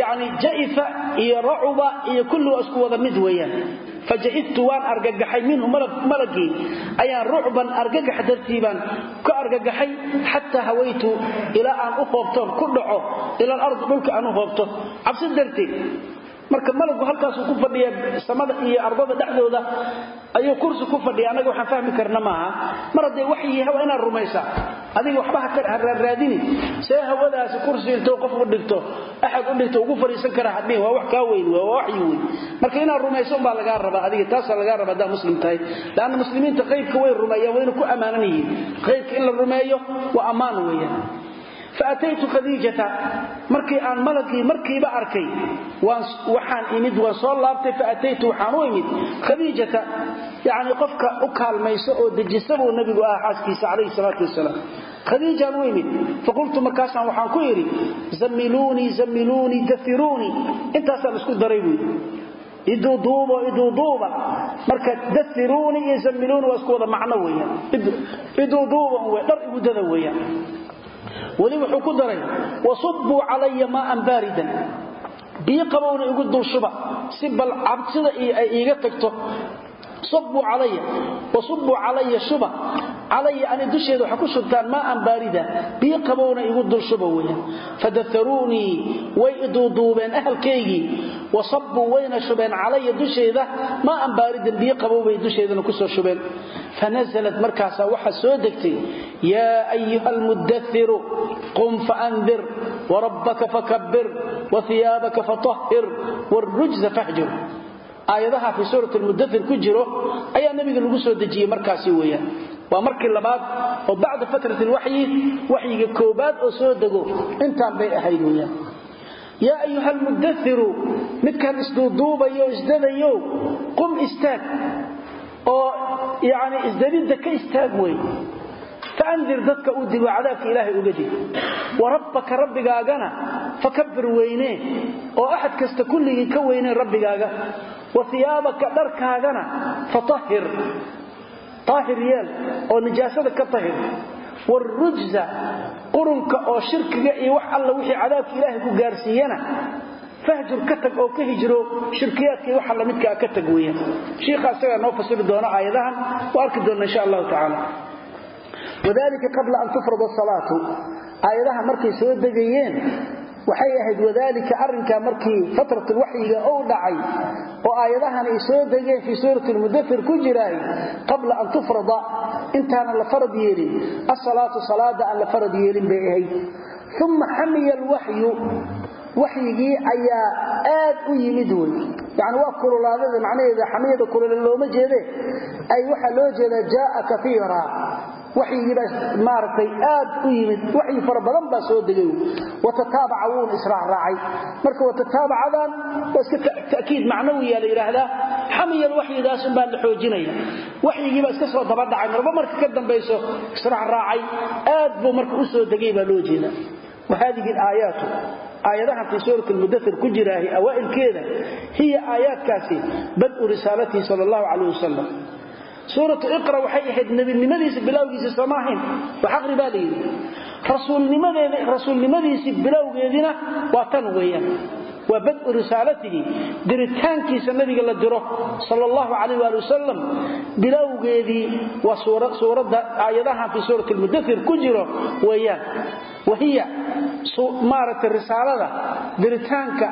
yani jaifa iyo racuba iyo kulli waa isku wada mid weeyaan. Faja'iftu waan argagaxay minhu malagii. Ayaan rucban argagax dartii baan ka argagaxay xataa hawaytu ilaa aan u hoobtoon ku dhaco ila alardi dhulka aan u hoobto. Cabsi darteed marka malagu halkaasuu ku fadhiya samada iyo ardada dhexdooda ayuu kursi ku fadhiya. Annaga waxaan fahmi karna maaha. Mar hadday waxyi hawa inaad rumaysaa adiga waxba ha raaraadini see hawadaasi kursi intoo qof u dhigto axad u dhigto ugu fadhiisan kara hadhihin waa wax kaa weyn waa waxyi weyn. Marka inaad rumayso umbaa lagaa rabaa. Adiga taasaa lagaa raba haddaa muslim tahay. Leanna muslimiinta qaybka way rumeeyaan wayna ku ammaanan qaybka in la rumeeyo waa ammaan weeyaan faataytu khadiijata markii aan malagii markiiba arkay waxaan imid waan soo laabtay faataytu waxaan u imid khadiijata yani qofka u kaalmayso oo dejisa buu nabigu ah xaaskiisa calayhi salaatu wasalaam khadiijaan u imid faqultu markaasaan waxaan ku idhi zammiluunii zammiluunii dafiruunii intaasaan isku daray buu iduuduubo iduuduuba marka dafiruunii iyo zammiluuni waa isku weli wuxuu ku daray wasubbuu calaya maaan baaridan. Biyo qabowna igu dulshuba si bal cabsida ay iiga tagto subbuu calaya wasubbuu calaya shuba. Calaya ani dusheeda waxa ku shubtaan maa an baarida biyo qabowna igu dul shuba weeyaan fadataruunii way iduuduubeen ahalkaygii wasabbuu wayna shubeen calaya dusheeda. Maa an baaridan biyo qabow bay dusheedana ku soo shubeen. Fanasalat markaasaa waxaa soo degtay yaa ayuha almudairu qum faandir warabbaka fakabbir wahiyaabaka fatahhir wاrrujza fahjur aayadaha fii suurat lmudair ku jiro ayaa nabiga lagu soo dejiyey markaasi weeyaan. Waa markii labaad oo bacda fatrat lwaxyi waxyiga koobaad oo soo dego intaan bay ahayd weyaan yaa ayuha almudairu midkaan isduuduubayo isdadayo qum istaag oo yani isdadidda ka istaag wey faandir dadka u digo cadaabka ilaahay uga dig wa rabbaka rabbigaagana fakabir weynee oo axad kasta kulligii ka weynee rabbigaaga wa iyaabaka dharkaagana faahir aahir yeel oo nijaasada ka tahir waalrujza qurunka oo shirkiga iyo wax alla wixii cadaabka ilaahay ku gaarsiiyana fahjur ka tag oo ka hijro shirkiyaadka iyo waxa lamidkaa ka tag weeyaan shiikha isagaa noo fasiri doona aayadahan waa arki doonna insha allahu tacaala waxay ahayd wadalika arrinkaa markii fatratulwaxyiga ou dhacay oo aayadahan ay soo degeen fii suurati lmudathir ku jiraay qabla an tufrada. Intaanan la farad yeelin. Asalaatu salaada aan la farad yeelin bay ahayd. Uma xamiya alwaxyu waxyigii ayaa aad u yimid wey. Yani waa kululaadada macnaheeda xamiyada kulula looma jeede. Ay waxaa loo jeedaa jaaa kaiira waxyigiibaa maaragtay aad u yimid waxyi fara badan baa soo degay. Watataabaca wuuna israacraacay marka watataabacadan waa iska takiid macnawiya la yidhaahdaa. Xamiyal waxyigaasun baa la xoojinaya. Waxyigiibaa iska soo dabadhacay marba marka ka dambayso israacraacay aad buu marka u soo degay baa loo jeeda wahadihi aayaatu aayadahan fii suurat lmudathir ku jiraahi awaa'ilkeeda hiya aayaadkaasi badu risaalatihi sal allahu calayh suuratu iqra waxay ahayd nebinimadiisa bilowgiisa sooma ahayn. Wax aqri baa layidhi rasuulnimadiisii bilowgeediina waa tan weeyaan waa badu risaalatihi diritaankiisa nabiga la diro sal allahu calayh waali wasalam bilowgeedii waa suuradda aayadahan fii suurati lmudathir ku jiro weeyaan. Wahiya maaragtay risaalada diritaanka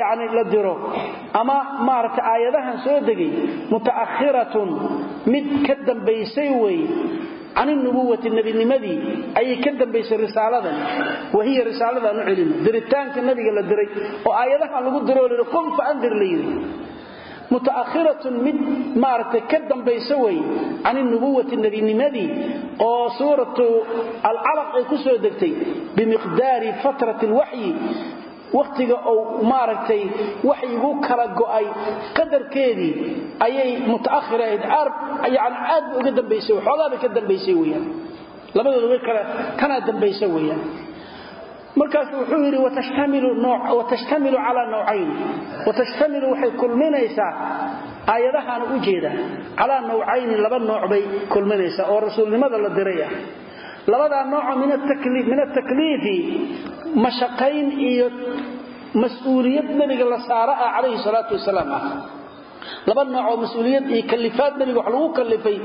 yani la diro. Ama maaragtay aayadahan soo degay muta'akhiratun mid ka dambaysay weeye can inubuwati nebinimadii ayay ka dambaysay risaaladan wahiya risaaladaan u celino diritaanka nabiga la diray oo aayadahan lagu diroo layihi qum fa andir la yidhi. Muta'akhiratun mid maaragtay ka dambaysa wey can inubuwati nebinimadii oo suuratu alcalaq wakhtiga uu maaragtay waxyigu kala go'ay qadarkeedii ayay muta'akhir ahayd yani aad ba uga dambaysay xoogaa bay ka dambaysay weyaan labadooda kale tanaa dambaysa weeyaan. Markaasu wuxuu yidhi watashtamilu calaa nawcayn. Watashtamilu waxay kulminaysaa aayadahaana u jeeda calaa nawcayni laba nooc bay kulminaysaa oo rasuulnimada la diray labadaa nooco min atakliifi mashaqayn iyo mas'uuliyad nabiga la saara ah calayhi salaatu wasalaam ah. Laba noocoo mas'uuliyad iyo kalifaad nabiga wax lagu kalifay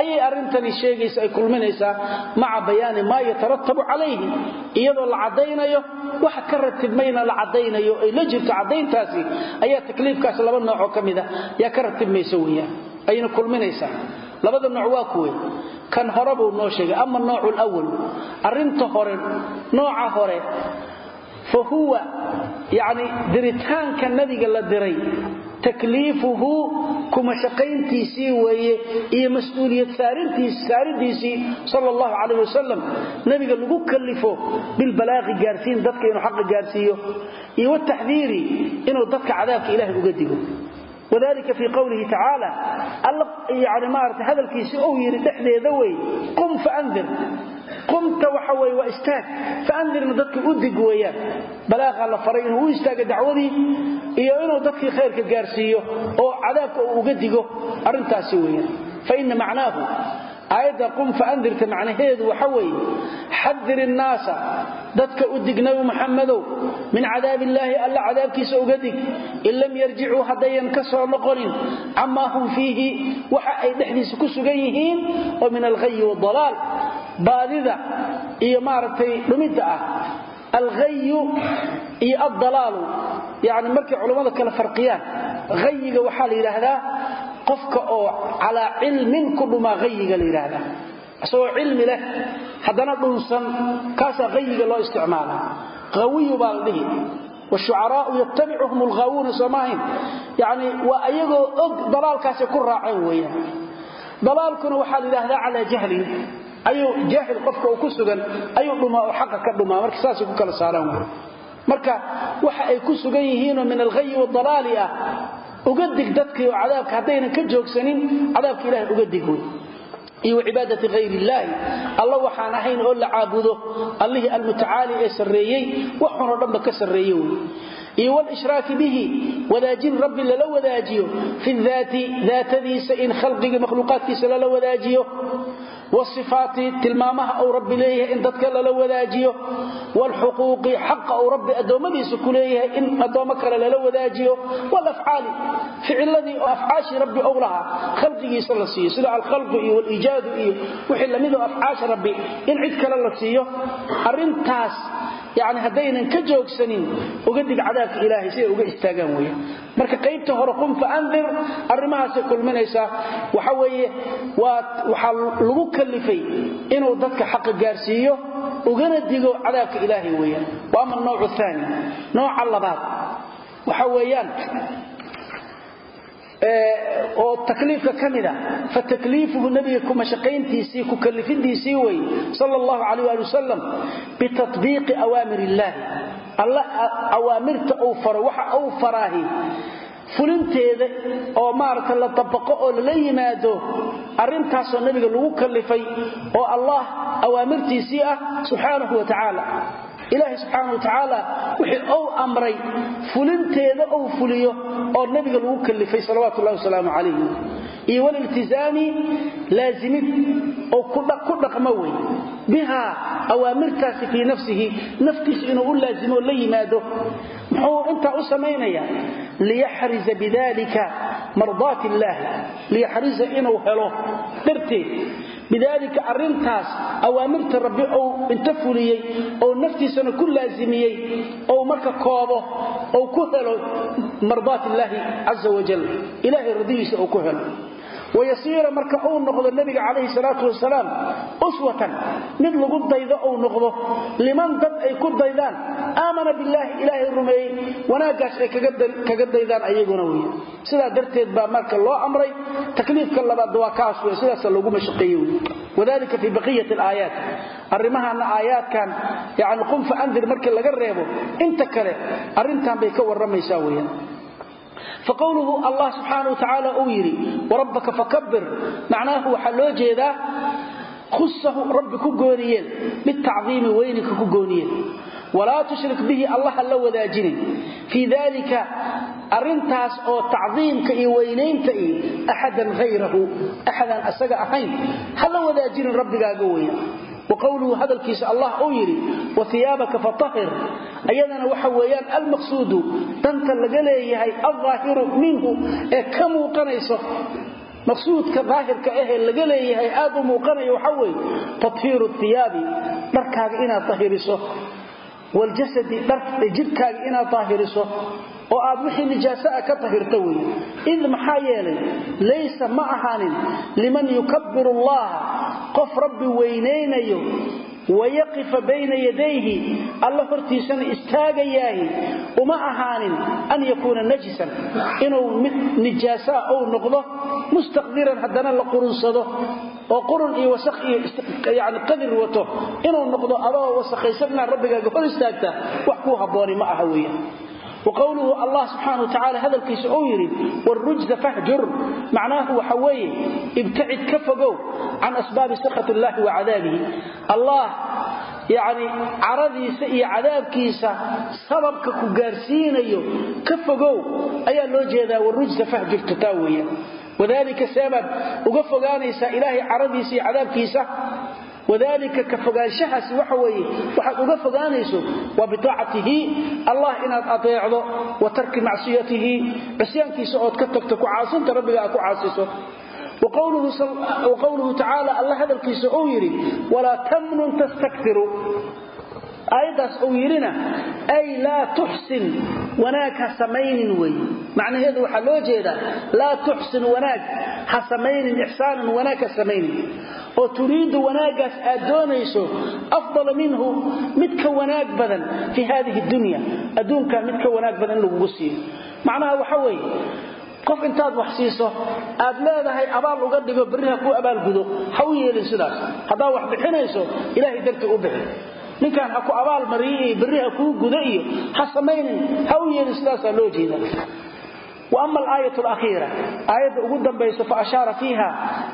ayay arrintani sheegaysa ay kulminaysaa maca bayaani maa yataratabu calayhi. Iyadoo la caddaynayo waxa ka ratibmayna la caddaynayo ay la jirto caddayntaasi ayaa takliifkaas laba noocoo ka mida yaa ka ratibmaysa weyaan ayna kulminaysaa labada nooc waa kuwe. Kan hore noo sheegay ama noocu lwal arrinta hore nooca hore fa huwa yani diritaanka nabiga la diray takliifuhu kuma shaqayntiisii weeye iyo mas'uuliyad saaridiisii sal allahu calayh wasalam nabiga lagu kalifo bilbalaaqi gaarsiin dadka inuu xaqa gaarsiiyo iyo wataxdiiri inuu dadka cadaabka ilahay uga digo wadalika fii qowlihi tacaala alla yani maarata hadalkiisi ou yidhi dhexdeeda wey qum faandir qumta waxa weye waa istaag. Faandirna dadka u dig weeyaan. Balaaqa la faray inuu u istaago dacwadii iyo inuu dadkii khayrka gaarsiiyo oo cadaabka uu uga digo arrintaasi weeyaan aayadda qum faandirta macnaheedu waxa weeye xadir innaasa dadka u dig nabi muxammadow min cadaabillaahi alla cadaabkiisa uga dig in lam yarjicuu haddayan ka soo noqonin camaa hum fiihi waxa ay dhexdiisa ku sugan yihiin oo min alghayi waalaal baadida iyo maaragtay dhumidda ah. Alghayu iyo addalaalu yani markay culammada kale farqiyaan hayiga waxaa la yidhaahdaa qofka oo calaa cilmin ku dhumaa hayiga la yidhaahdaa. Isagoo cilmi leh haddana dhunsan kaasaa hayiga loo isticmaala hawiyu baa la dhihi. Wshucaraau yatabicuhum lhaawuuna soomaahayn yani waa ayagoo og dalaalkaasay ku raaceen weeyaan. Dalaalkuna waxaa la yidhahdaa calaa jahlin ayuu jaahil qofka uu ku sugan ayuu dhumaa oo xaqa ka dhumaa. Marka saasay ku kala saaraan marka waxa ay ku sugan yihiinoo min alghayi wadalaali ah uga dig dadkii oo cadaabka haddaynan ka joogsanin cadaabka ilahay uga dig wey iyo cibaadati hayr illaahi alla waxaan ahayn oo la caabudo. Allihii almutacaali ee sarreeyey waxunoo dhanba ka sarreeye wey iyo wlishraaki bihi wadaajin rabbi lala wadaajiyo fi daati daatadiisa in khalqiga makhluuqaadkiisa lala wadaajiyo wasifaati tilmaamaha uu rabbi leeyahay in dadka lala wadaajiyo wlxuquuqi xaqa uu rabbi addoommadiisa ku leeyahay in addoommo kale lala wadaajiyo wlafcaali ficiladii oo afcaashii rabbi ou lahaa khalqigiisa la siiyo sida alkhalqu iyo wliijaadu iyo wixii la mid oo afcaasha rabbi in cid kale la siiyo arintaas yani haddaynan ka joogsanin uga dig cadaabka ilaahay siday uga istaagaan weya marka qaybta hore qum faandir arrimahaasay kulminaysaa waxa weeye waxaa lagu kalifay inuu dadka xaqa gaarsiiyo ugana digo cadaabka ilaahay weyaan wa ama anowcu aani nooca labaad. Waxa weeyaan oo takliifka ka mida fatakliifuhu nabiga kumashaqayntiisii ku kalifintiisii wey sal llahu alayh ali wasalam bitatbiiqi awaamir illaahi alla awaamirta uu faro waxa uu faraahi fulinteeda oo maaragta la dabaqo oo lala yimaado arrintaasoo nabiga lagu kalifay oo allah awaamirtiisii ah subxaanahu wa tacaala ilaahay subxaana wa tacaala wixii ou amray fulinteeda ou fuliyo oo nabiga lagu kalifay salawaatu ullahi wasalaamu calayh iyo waliltizaami laazimid oo ku dhaqmo wey bihaa awaamirtaasi fii nafsihi naftiisa inuu u laazimo la yimaado. Muxuu intaa u samaynayaa liyaxriza bidalika mardaat illaahi liyaxriza inuu helo. Darteed bidaalika arrintaas awaamirta rabbi ou inta fuliyey ou naftiisana ku laasimiyey ou marka koobo ou ku helo mardaat illaahi caza wajal. Ilaahay radigiisa ou ku helo wayasiira marka uu noqdo nabiga calayhi salaatu wasalaam uswatan mid lagu daydo uu noqdo liman dad ay ku daydaan aamana billaahi ilaahay rumeeyey wanaaggaas ay kaga daydaan ayaguna wey sidaa darteed baa marka loo amray takliifka labaad waa kaas wey sidaasa loogu mashaqeeye wey wadalika fii baqiyati alaayaat arrimahana aayaadkan yani qum fa andir laga reebo inta kale arrintan bay ka warramaysaa weyaan faqowluhu allah subxaana wa tacaala uu yidhi warabbaka fakabir macnaahu waxaa loo jeedaa khusahu rabbi ku gooniyeel bitacdiimi weyninka ku gooniyeel walaa tushrik bihi allah ha la wadaajinin. Fii dalika arintaas oo tacdiimka iyo weynaynta iyo axadan hayrahu axadaan asaga ahayn ha la wadaajinin rabbigaaga wqowluhu hadalkiisa allah uu yidhi wahiyaabaka fatahir ayadana waxa weeyaan almaqsuudu danta laga leeyahay alظaahiru minhu ee ka muuqanayso maqsuudka daahirka ahee laga leeyahay aad u muuqanaya waxa weeye tathiiru hiyaabi dharkaaga inaad tahiriso waljasadi jidhkaaga inaad daahiriso oo aad wixii nijaasaa ka yukabbiru allaha qof rabbi weynaynayo wayaqifa bayna yadayhi alla hortiisana istaagayaahi uma ahaanin an yakuuna najisan inuu mid nijaasaa ou noqdo mustaqdiran haddana la qurunsado oo qurun iyo wasakh iyo yani qadir wato inuu noqdo adoo wasakhaysan inaad rabbigaaga hor istaagtaa wax kuu habbooni ma aha weeyaan wqowluhu allah subxaana wa tacaala hadalkiisa uu yidhi wrujza fahjur macnaahu waxa weeye ibtacid ka fogow can asbaabi sakhat illahi wa cadaabihi allah yani caradiisa iyo cadaabkiisa sababka ku gaarsiinayo ka fogow ayaa loo jeedaa warujza fahjurta taa weeyaan wadalika seebaad uga wadalika ka fogaanshahaasi waxa weeye waxaad uga fogaanayso waa bitaacatihi allah inaad adeecdo wa tarki macsiyatihi cisyaankiisa ood ka tagto ku caasinta rabbiga aad ku caasiso. Waqowluhu tacaala alla hadalkiisa uu yidhi aayaddaas uu yidhina ay laa tuxsin wanaag ha samaynin wey. Macnaheedu waxaa loo jeedaa laa tuxsin wanaag ha samaynin ixsaanan wanaag ha samaynin. Oo turiidu wanaaggaas aad doonayso afdala minhu mid ka wanaag badan fii haadihi dunya. Adduunkaa mid wanaag badan lagugu siiyo. Macnaha waxa weeye qof intaad wax siiso aad leedahay abaal uga dhigo berri ha kuu abaalgudo ha u yeelin sidaas. Haddaad wax bixinayso ilaahay dartii u bixi ninkaan ha ku abaal mariye iyo berri ha kuu guda iyo ha samaynin ha u yeelin sidaasaa loo jeeda ama aaya aiira aayadda ugu dambayso faashaara fiiha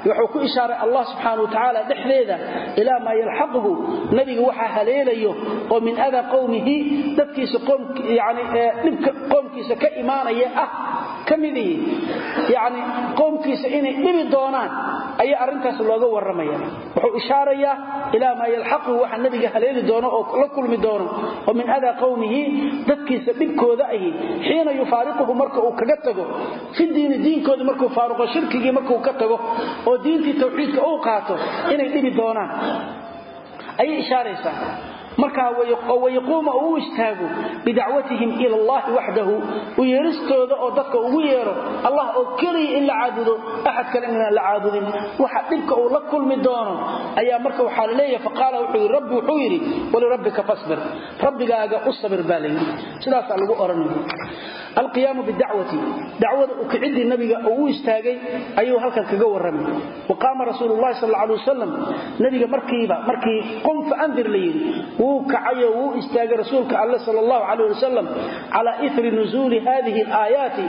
wuxuu ku ishaaray allah subxaana watacaala dhexdeeda ilaa maa yalxaquhu nabiga waxaa haleelayo oo min ada qowmihi dadkiisaqoomkiisa ka imaanaya ah ka midihi yani qowmkiisa inay dhibi doonaan ayaa arintaas looga waramaya wuxuu ishaarayaa ilaa maa yalxaqu waxa nabiga haleeli doono oo la kulmi doono. Oo min adaa qowmihi dadkiisa dhibkooda ahi xiina yufaariquhu marka uu kaga tago. Fi diini diinkoodi markuu faaruqo shirkigii markuu ka tago oo diintii tawxiidka uu qaato inay dhibi doonaan. Ayay ishaaraysaa markaa wayaquuma uu istaago bidacwatihim ila allahi waxdahu u yeeristooda oo dadka ugu yeero allah oo keliya in la caabudo axad kale inaan la caabudin. Waxa dhibka uu la kulmi doono ayaa marka waxaa la leeyahay faqaala wuxuu yidhi rabbi wuxuu yidhi walirabbika fasbir. Rabbigaaga u sabir baa layidhi sidaasaa lagu odhanaya alqiyaamu bidacwati. Dacwada ukicidii nabiga uu istaagay ayuu halkan kaga warramay. Wa qaama rasuulu llahi sal alla alay wasalam nabiga markiiba markii qum fa andir la yidhi wuu kacay oo wuu istaagay rasuulka alle sal allahu caleh wasalam calaa itri nusuuli haadihi alaayaati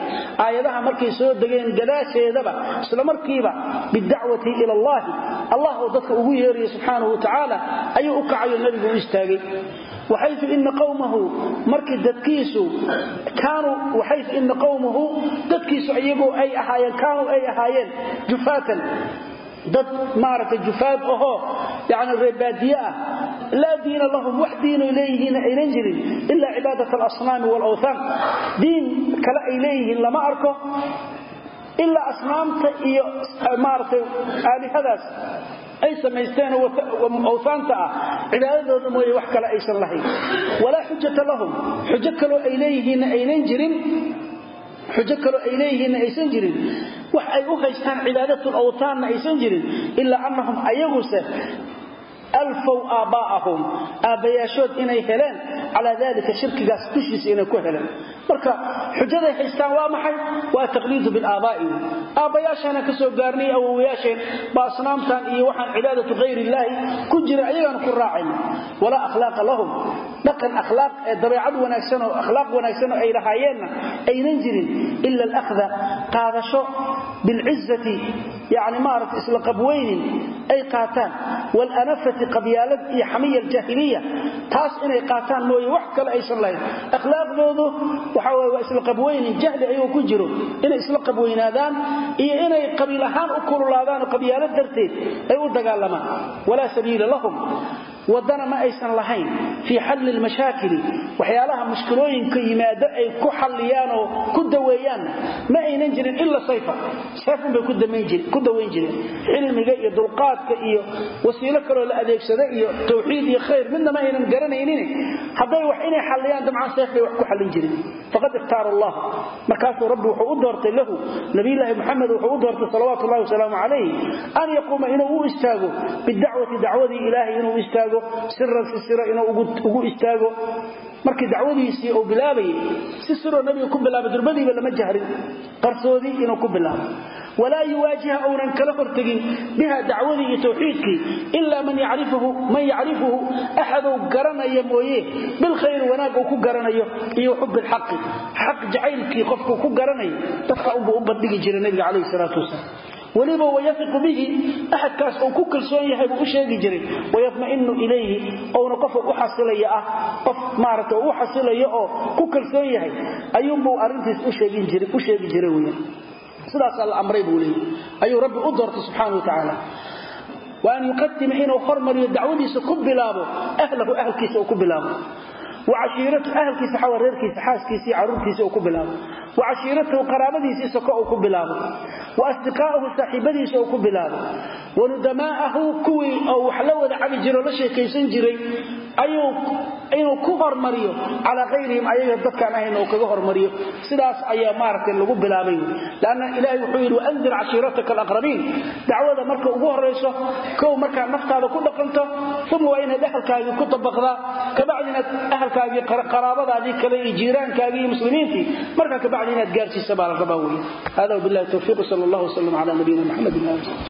aayadaha markay soo degeen gadaasheedaba isla markiiba bidacwati ila allahi allah oo dadka ugu yeeraya subxaanahu watacaala ayuu u kacayoo nebigu u istaagay. Waxaytu ina qawmahu markii dadkiisu kaanuu waxaytu ina qawmahu dadkiisu iyagoo ay ahaayeen kaanuu ay ahaayeen jufaatan dad maaragtay jufaad ahoo yani reebaadiye ah. Laa diina wax diino leeyihiin aynan jirin ilaa cibaadat alasnaami waalawthaan diin kale ay leeyihiin lama arko ilaa asnaamta iyo maaragtay aalihadaas ay samaysteen awtaanta ah. Cibaadadooda mooye wax kale aysan lahayn. Walaa xujata lahum xujo kaloo ay leeyihiinna aynan jirin xujo kaloo ay leeyihiinna aysan jirin. Wax ay u haystaan cibaadatul awtaanna aysan jirin ilaa annahum ayaguse alfow aabbaa'ahum aabbayaashood inay heleen calaa daalika shirkigaas dushiisa inay ku heleen marka xujaday haystaan waa maxay waa taqliidu bilaabaa'i aabbayaashana ka soo gaarnay awowayaasheen ba asnaamtan iyo waxaan cibaadatu hayri illaahi ku jira ayagaana ku raacayna walaa akhlaaqa lahum dhaqan akhlaaq ee dabeecad wanaagsan oo akhlaaq wanaagsan oo ay lahaayeenna aynan jirin ay qaataan. Walanafati qabyaalad iyo xamiya aljaahiliya taas inay qaataan mooye wax kale aysan lahayn akhlaaqdoodu waxa way waa isla qabweynin jahli ayuu ku jiro. Inay isla qabweynaadaan iyo inay qabiil ahaan u kululaadaan qabyaalad darteed ay u dagaalamaan. Walaa sabiila lahum. Wadana ma aysan lahayn. Fii xalli lmashaakili waxyaalaha mushkilooyinka yimaado ay ku xalliyaan oo ku daweeyaan ma aynan jirin ila sayfa. Sayfunbay ku dawayn jireen. Cilmiga iyo dulqaadka iyo wasiilo kaloo la adeegsada iyo tawxiid iyo khayr midna ma aynan garanaynin. Hadday wax inay xalliyaan dabcan sayf bay wax ku xallin jireen faqad ikhtaara allah. Markaasuu rabbi wuxuu u doortay lahu nabiyulaahi muxamed wuxuu u doortay salawaatu llahi wasalaamu calayh an yaquuma inuu u istaago bidacwati dacwadii ilaahay inuu istaago siran si siro inuu ugu istaago markii dacwadiisii uu bilaabayay si siroo nabiga ku bilaabay durbadiiba lama jahrin qarsoodii inuu ku bilaabo walaa yuwaajiha uunan kala hortegin biha dacwadii iyo tawxiidkii ilaa man yacrifuhu axaduu garanaya mooye bilkhayr wanaag uu ku garanayo iyo xub lxaqi xaq jacaylkii qofkuu ku garanayo dadka unbuu u bandhigi jiray nabiga calayhi salaatu wasalaam weliba wayafiqu bihi axadkaas uu ku kalsoon yahay buu u sheegi jiray. Wayatma'inu ilayhi ouna qofa u xasilaya ah qof maaragta u xasilayo oo ku kalsoon yahay ayuunbuu arrintiis u sheegi jiray weyan sidaasaa la amray buu leeyay ayuu rabbi u doortay subxaana wa tacaala wa an yuqadima inuu hormariyo dacwadiisa ku bilaabo ahlahu bilaabo وعشيرته أهل كيس حوى رير كيس حاس كيس عرور كيس أو كبلاب وعشيرته قرابته سكاء أو كبلاب وأصدقائه صاحبته سو كبلاب وندماءه كوي أو حلوة عبي جرى لشي كيسن جري أيو أيو كهر مريو على غيرهم أيو يدك أنا هنا وكهر مريو سداس أيا مارك اللي كبلابين لأن إلهي يحير وأنذر عشيرتك الأقربين دعوة مركة أبوه الرئيسة كو مركة نفتا لكل قنطة ثم وإن دخل كاي كتب بغضاء كبعدنا أهل kaagii qaraabadaadii kale iyo jiiraankaagii iyo muslimiintii markaa ka bacdi inaad gaarsiisa baa la rabaa weeye. Hada wabillahi tawfiiq sala allahu wasalam calaa nabiyina maxamedin